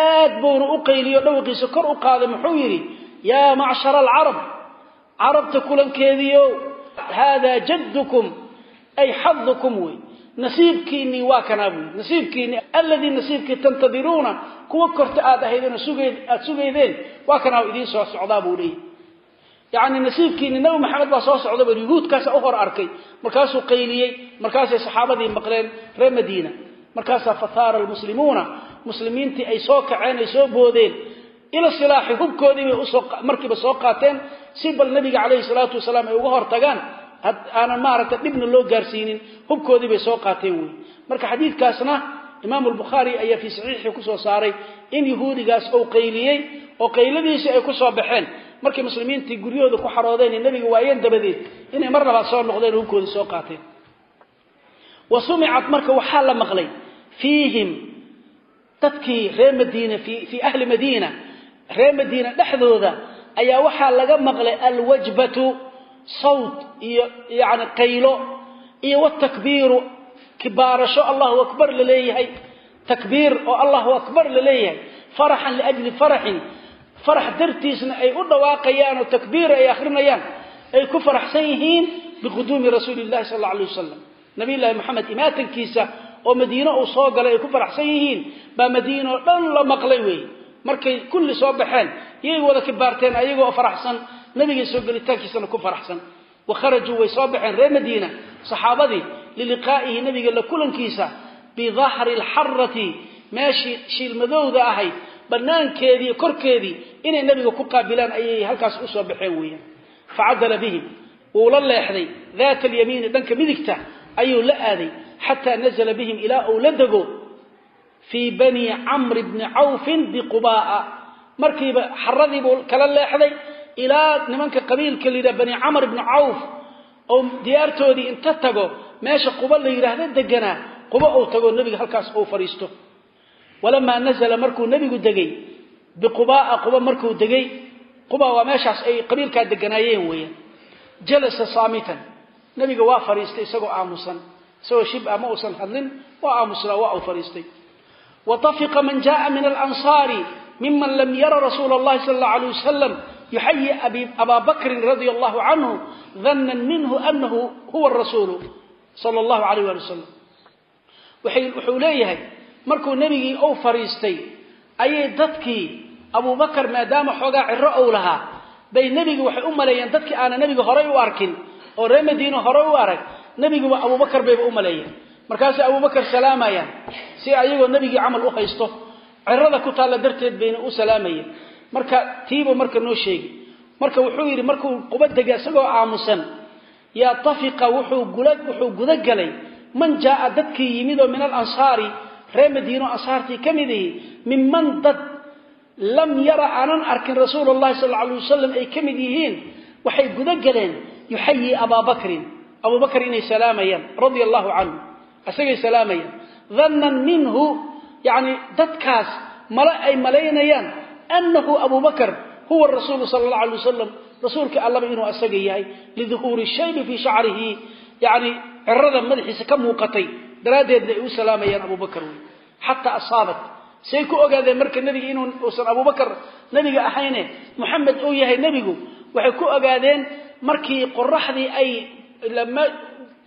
Aad buuna u qayliyo dhawaqiisa kor u qaaday muxuu yidhi yaa macshara alcarab carabta kulankeediio haadaa jaddukum ay xadukum wey. Nasiibkiinnii waa kanaa buy nasiibkiinni alladii nasiibkii tantadiruuna kuwa korta aad ahaydeen aad sugaydeen waa kanaa idiin yacni nasiibkiinni nabi maxamed baa soo socda bal yuhuudkaasa u hor arkay. Markaasuu qayliyey markaasay saxaabadii maqleen reer madiina. Markaasaa fathaara almuslimuuna muslimiintii ay soo kaceen ay soo boodeen. Ila silaaxi hubkoodiibay markiiba soo qaateen. Si bal nabiga calayhi salaatu wasalaam ay uga hor tagaan aanan maaragta dhibna loo gaarsiinin hubkoodii bay soo qaateen wey. Marka xadiidkaasna imaamu albukhaari ayaa fii saxiixii ku soo saaray in yahuudigaas uu qayliyey oo qayladiisii ay ku soo baxeen markay muslimiintii guryahooda ku xaroodeen ee nebiga waayeen dabadeed inay mar labaad soo noqdeen oo hubkoodii soo qaateen. Wa sumicat marka waxaa la maqlay fiihim dadkii reer madiina fii ahli madiina reer madiina dhexdooda ayaa waxaa laga maqlay alwajbatu sawt iyo yani qaylo iyo watakbiiru kibaarasho allahu akbar la leeyahay takbiir oo allahu akbar la leeyahay faraxan liajli faraxin farax dartiisna ay u dhawaaqayaan oo takbiir ay akhrinayaan ay ku faraxsan yihiin biquduumi rasuuli llahi sal alla alay wasalam nabiy llaahi maxamed imaatankiisa oo madiine uu soo galay ay ku faraxsan yihiin baa madiine oo dhan la maqlay weeye. Markay kulli soo baxeen yay wada kibaarteen ayagoo faraxsan nabiga soo gelitaankiisana ku faraxsan. Wa kharajuu way soo baxeen reer madiina saxaabadii liliqaa'ihi nabiga la kulankiisa bidahri alxarati meeshii shiilmadowda ahayd banaankeedii korkeedii inay nabiga ku qaabilaan ayay halkaas u soo baxeen weeyaan. Facadala bihim. Wuu la leexday. Daata alyamiini dhanka midigta ayuu la aaday. Xataa nazla bihim ilaa uu la dego fii bani camri bni cawfin biqubaaa. Markiiba xaradiibuu kala leexday ilaa nimanka qabiilka la yidhaha bani camr bni cawf. Oo diyaartoodii inta tago meesha quba la yidhaahdo deganaa quba uu tago nebiga halkaas uu fadhiisto walamaa nasala markuu nebigu degay biqubaa quba markuu degay quba waa meeshaas ay qabiilkaa deganaayeen weeyaan jalasa saamitan nebiga waa fadhiistay isagoo aamusan isagoo shibah ma uusan hadlin waa aamusnaa waa u fadhiistay watafiqa man jaaa min alansaari miman lam yara rasuula allahi sala allahu alayh wasalam yuxayi abaa bakrin radia allahu canhu dannan minhu anahu huwa rasuulu sala allahu alayh ali wasalam wuxuu leeyahay markuu nebigii uu fadhiistay ayay dadkii abubakar maadaama xoogaa ciro ou lahaa bay nebiga waxay u maleeyeen dadkii aana nebiga horay u arkin oo reer madiine hore u arag nebiguba abubakar bayba u maleeyeen. Markaasay abubakar salaamayaan si ayagoo nebigii camal u haysto cirada ku taalla darteed bayna u salaamayeen marka tiibuu marka noo sheegi marka wuxuu yidhi markuu quba dega isagoo aamusan yaa tafiqa wuxuu gudagalay man jaaa dadkii yimid oo min alansaari reer madiino ansaartii ka mid ihi minman dad lam yara aanan arkin rasuul llahi sal alay wasalam ay ka mid yihiin waxay guda galeen yuxayi abaa bakrin. Abubakr inay salaamayaan radia allahu canhu isagay salaamayaan. Dannan minhu yani dadkaas male ay malaynayaan anahu abubakr huwa rasuulu sal allahu alay wasalam rasuulka allaba inuu asaga yahay liduhuuri shaybi fii shacrihi yani cirada madaxiisa ka muuqatay daraaddeedna ay u salaamayaan abubakr wey xataa asaabat. Say ku ogaadeen marka nebiga inuu uusan abubakar nebiga ahayne moxamed uu yahay nebigu waxay ku ogaadeen markii qoraxdii ay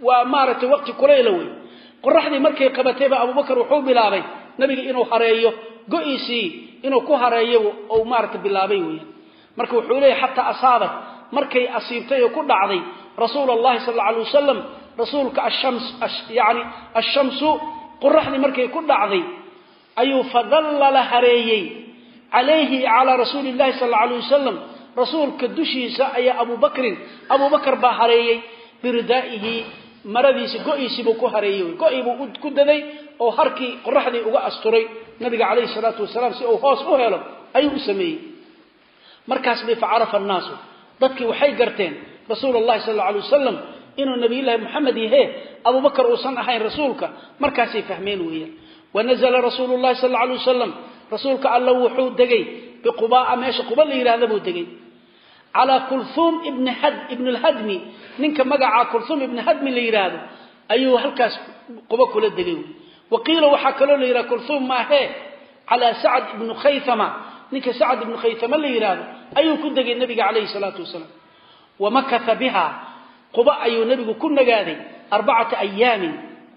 waa maaragtay waqti kulayla wey qoraxdii markay qabatayba abubakar wuxuu bilaabay nebiga inuu hareeyo go-iisii inuu ku hareeyo ou maaragta bilaabay weyan marka wuxuu leeyahy xataa asaabat markay asiibtay oo ku dhacday rasuul allahi sal alla alay wasalam rasuulka yani ashamsu qoraxdii markay ku dhacday ayuu fadallala hareeyey. Calayhi calaa rasuuli llahi sal alla alay wasalam rasuulka dushiisa ayaa abubakrin abubakar baa hareeyey biridaa'ihi maradiisi go-iisiibuu ku hareeyey go-iibuu ku daday oo harkii qoraxdii uga asturay nabiga calayhi salaatu wasalaam si uu hoos u helo ayuu u sameeyey. Markaas bay facarafa annaasu dadkii waxay garteen rasuul allahi sal alla alay wasalam inuu nabiyullaahi moxamed yahe abubakar uusan ahayn rasuulka markaasay fahmeen weeyaan. Wanazla rasuulu llahi sal alay wasalam rasuulka alla wuxuu degay biqubaaa meesha quba la yidhahda buu degay. Calaa kulhuum ibn lhadmi ninka magacaa kulhuum ibni hadmi la yidhaahdo ayuu halkaas quba kula degay. Wa qiila waxaa kaloo la yidhahda kulhuum maahee calaa sacd ibnu khaythama ninka sacd ibnu khaythama la yidhaahdo ayuu ku degay nabiga calayhi salaatu wasalaam wamakata biha quba ayuu nebigu ku nagaaday arbacata ayaamin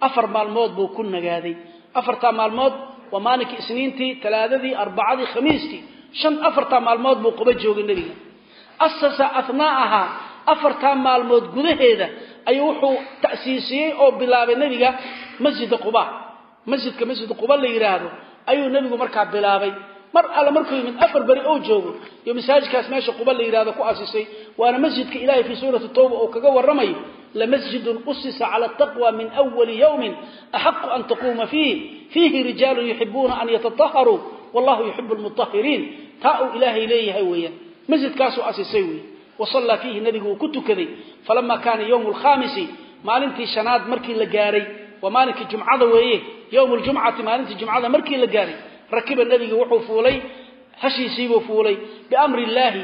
afar maalmood buu ku nagaaday. Afartaa maalmood waa maalinkii isniintii talaadadii arbacadii khamiistii shan afartaa maalmood buu quba joogay nebiga. Asasa athnaaha afartaa maalmood gudaheeda ayuu wuxuu ta'siisiyey oo bilaabay nebiga masjida quba. Masjidka masjid quba la yidhaahdo ayuu nebigu markaa bilaabay mar alle markuu yimid afar beri oo joogo iyo masaajidkaas meesha quba la yidhahdo ku asisay waana masjidka ilahay fii suurati tawba uu kaga warramayo lamasjidun usisa cala taqwa min awali yawmin axaqu an taquuma fiih fiihi rijaalun yuxibuuna an yatataharuu wallahu yuxibu lmutahiriin taa uu ilaahay leeyahay weeyaan. Masjidkaasuu asisay wey wasallaa fiihi nebigu uu ku tukaday falama kaana yowmu lkhamisi maalintii shanaad markii la gaaray waa maalinkii jumcada weeye yowmu ljumcati maalintii jumcada markii la gaaray rakiba nebiga wuxuu fuulay hashiisiibuu fuulay. Biamri illaahi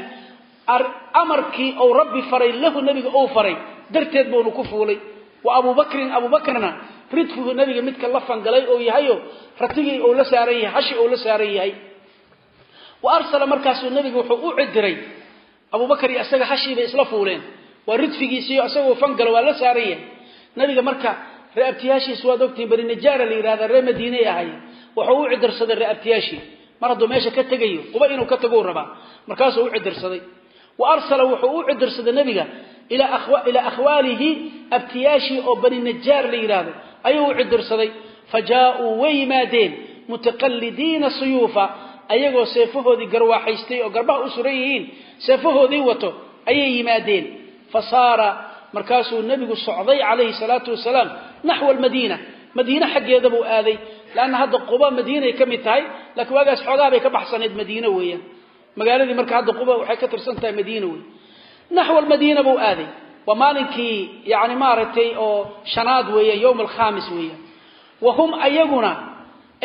amarkii ou rabbi faray lahu nebiga ou faray darteed buunu ku fuulay. Wa abubakrin abubakrna ridfigu nebiga midka la fangalay oo yahayo ratigii ou la saaran yahay hashi ou la saaran yahay. Wa arsala markaasuu nebiga wuxuu u cidiray abubakar iyo isaga hashii bay isla fuuleen. Waa ridfigiisiiyo isagoo fangalo waa la saaran yahay. Nebiga marka wuxuu u cidirsaday reeabtiyaashii mar hadduu meesha ka tegayo quba inuu ka tagou rabaa. Markaasuu u cidirsaday wa arsala wuxuu u cidirsaday nebiga ilaa akhwaalihi abtiyaashii oo bani najaar la yidhaahdo ayuu u cidirsaday fa jaauu way yimaadeen mutaqallidiina suyuufa. Ayagoo seefahoodii garwaaxaystay oo garbaha u suran yihiin seefahoodii wato ayay yimaadeen. Fa saara markaasuu nebigu socday calayhi salaatu wasalaam naxwa almadiina madiine xaggeeda buu aaday. Leanna hadda quba madiinay ka mid tahay laakiin waagaas xoogaa bay ka baxsanayd madiine weeyaan. Magaaladii marka hadda quba waxay ka tirsan tahay madiina wey naxwa almadiina buu aaday. Waa maalinkii yani maaragtay oo shanaad weeya yowm alkhamis weeyaan. Wa hum ayaguna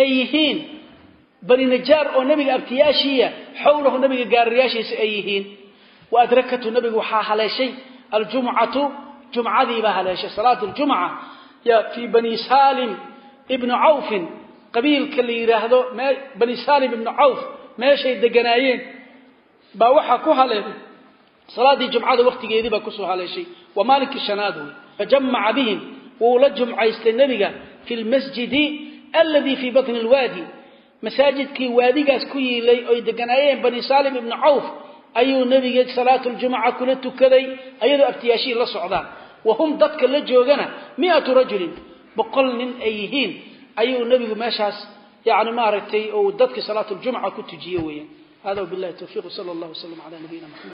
ay yihiin bani najaar oo nebiga abtiyaashiiya xowlahu nebiga gaarirayaashiisa ay yihiin. Wa adrakatu nebigu waxaa haleeshay aljumcatu jumcadiibaa haleeshay salaat ljumca fii bani salim ibni cawfin qabiilka la yidhaahdo bani salim ibni cawf meeshay deganaayeen baa waxaa ku haleelay salaaddii jumcada waktigeedii baa ku soo haleeshay waa maalinkii shanaad wey fajamaca bihim wuu la jumcaystay nebiga fi lmasjidi alladii fii batni lwaadi masaajidkii waadigaas ku yiilay oy deganaayeen bani salim ibni cawf ayuu nebiga salaatu ljumuca kula tukaday ayadoo abtiyaashihii la socdaan wa hum dadka la joogana miatu rajulin boqol nin ay yihiin. Ayuu nebigu meeshaas yani maaragtay dadkii salaatu ljumca ku tujiye weeyaan. Hada wabilahi towfiiq sala allah wasalam ala nabiyina maxamed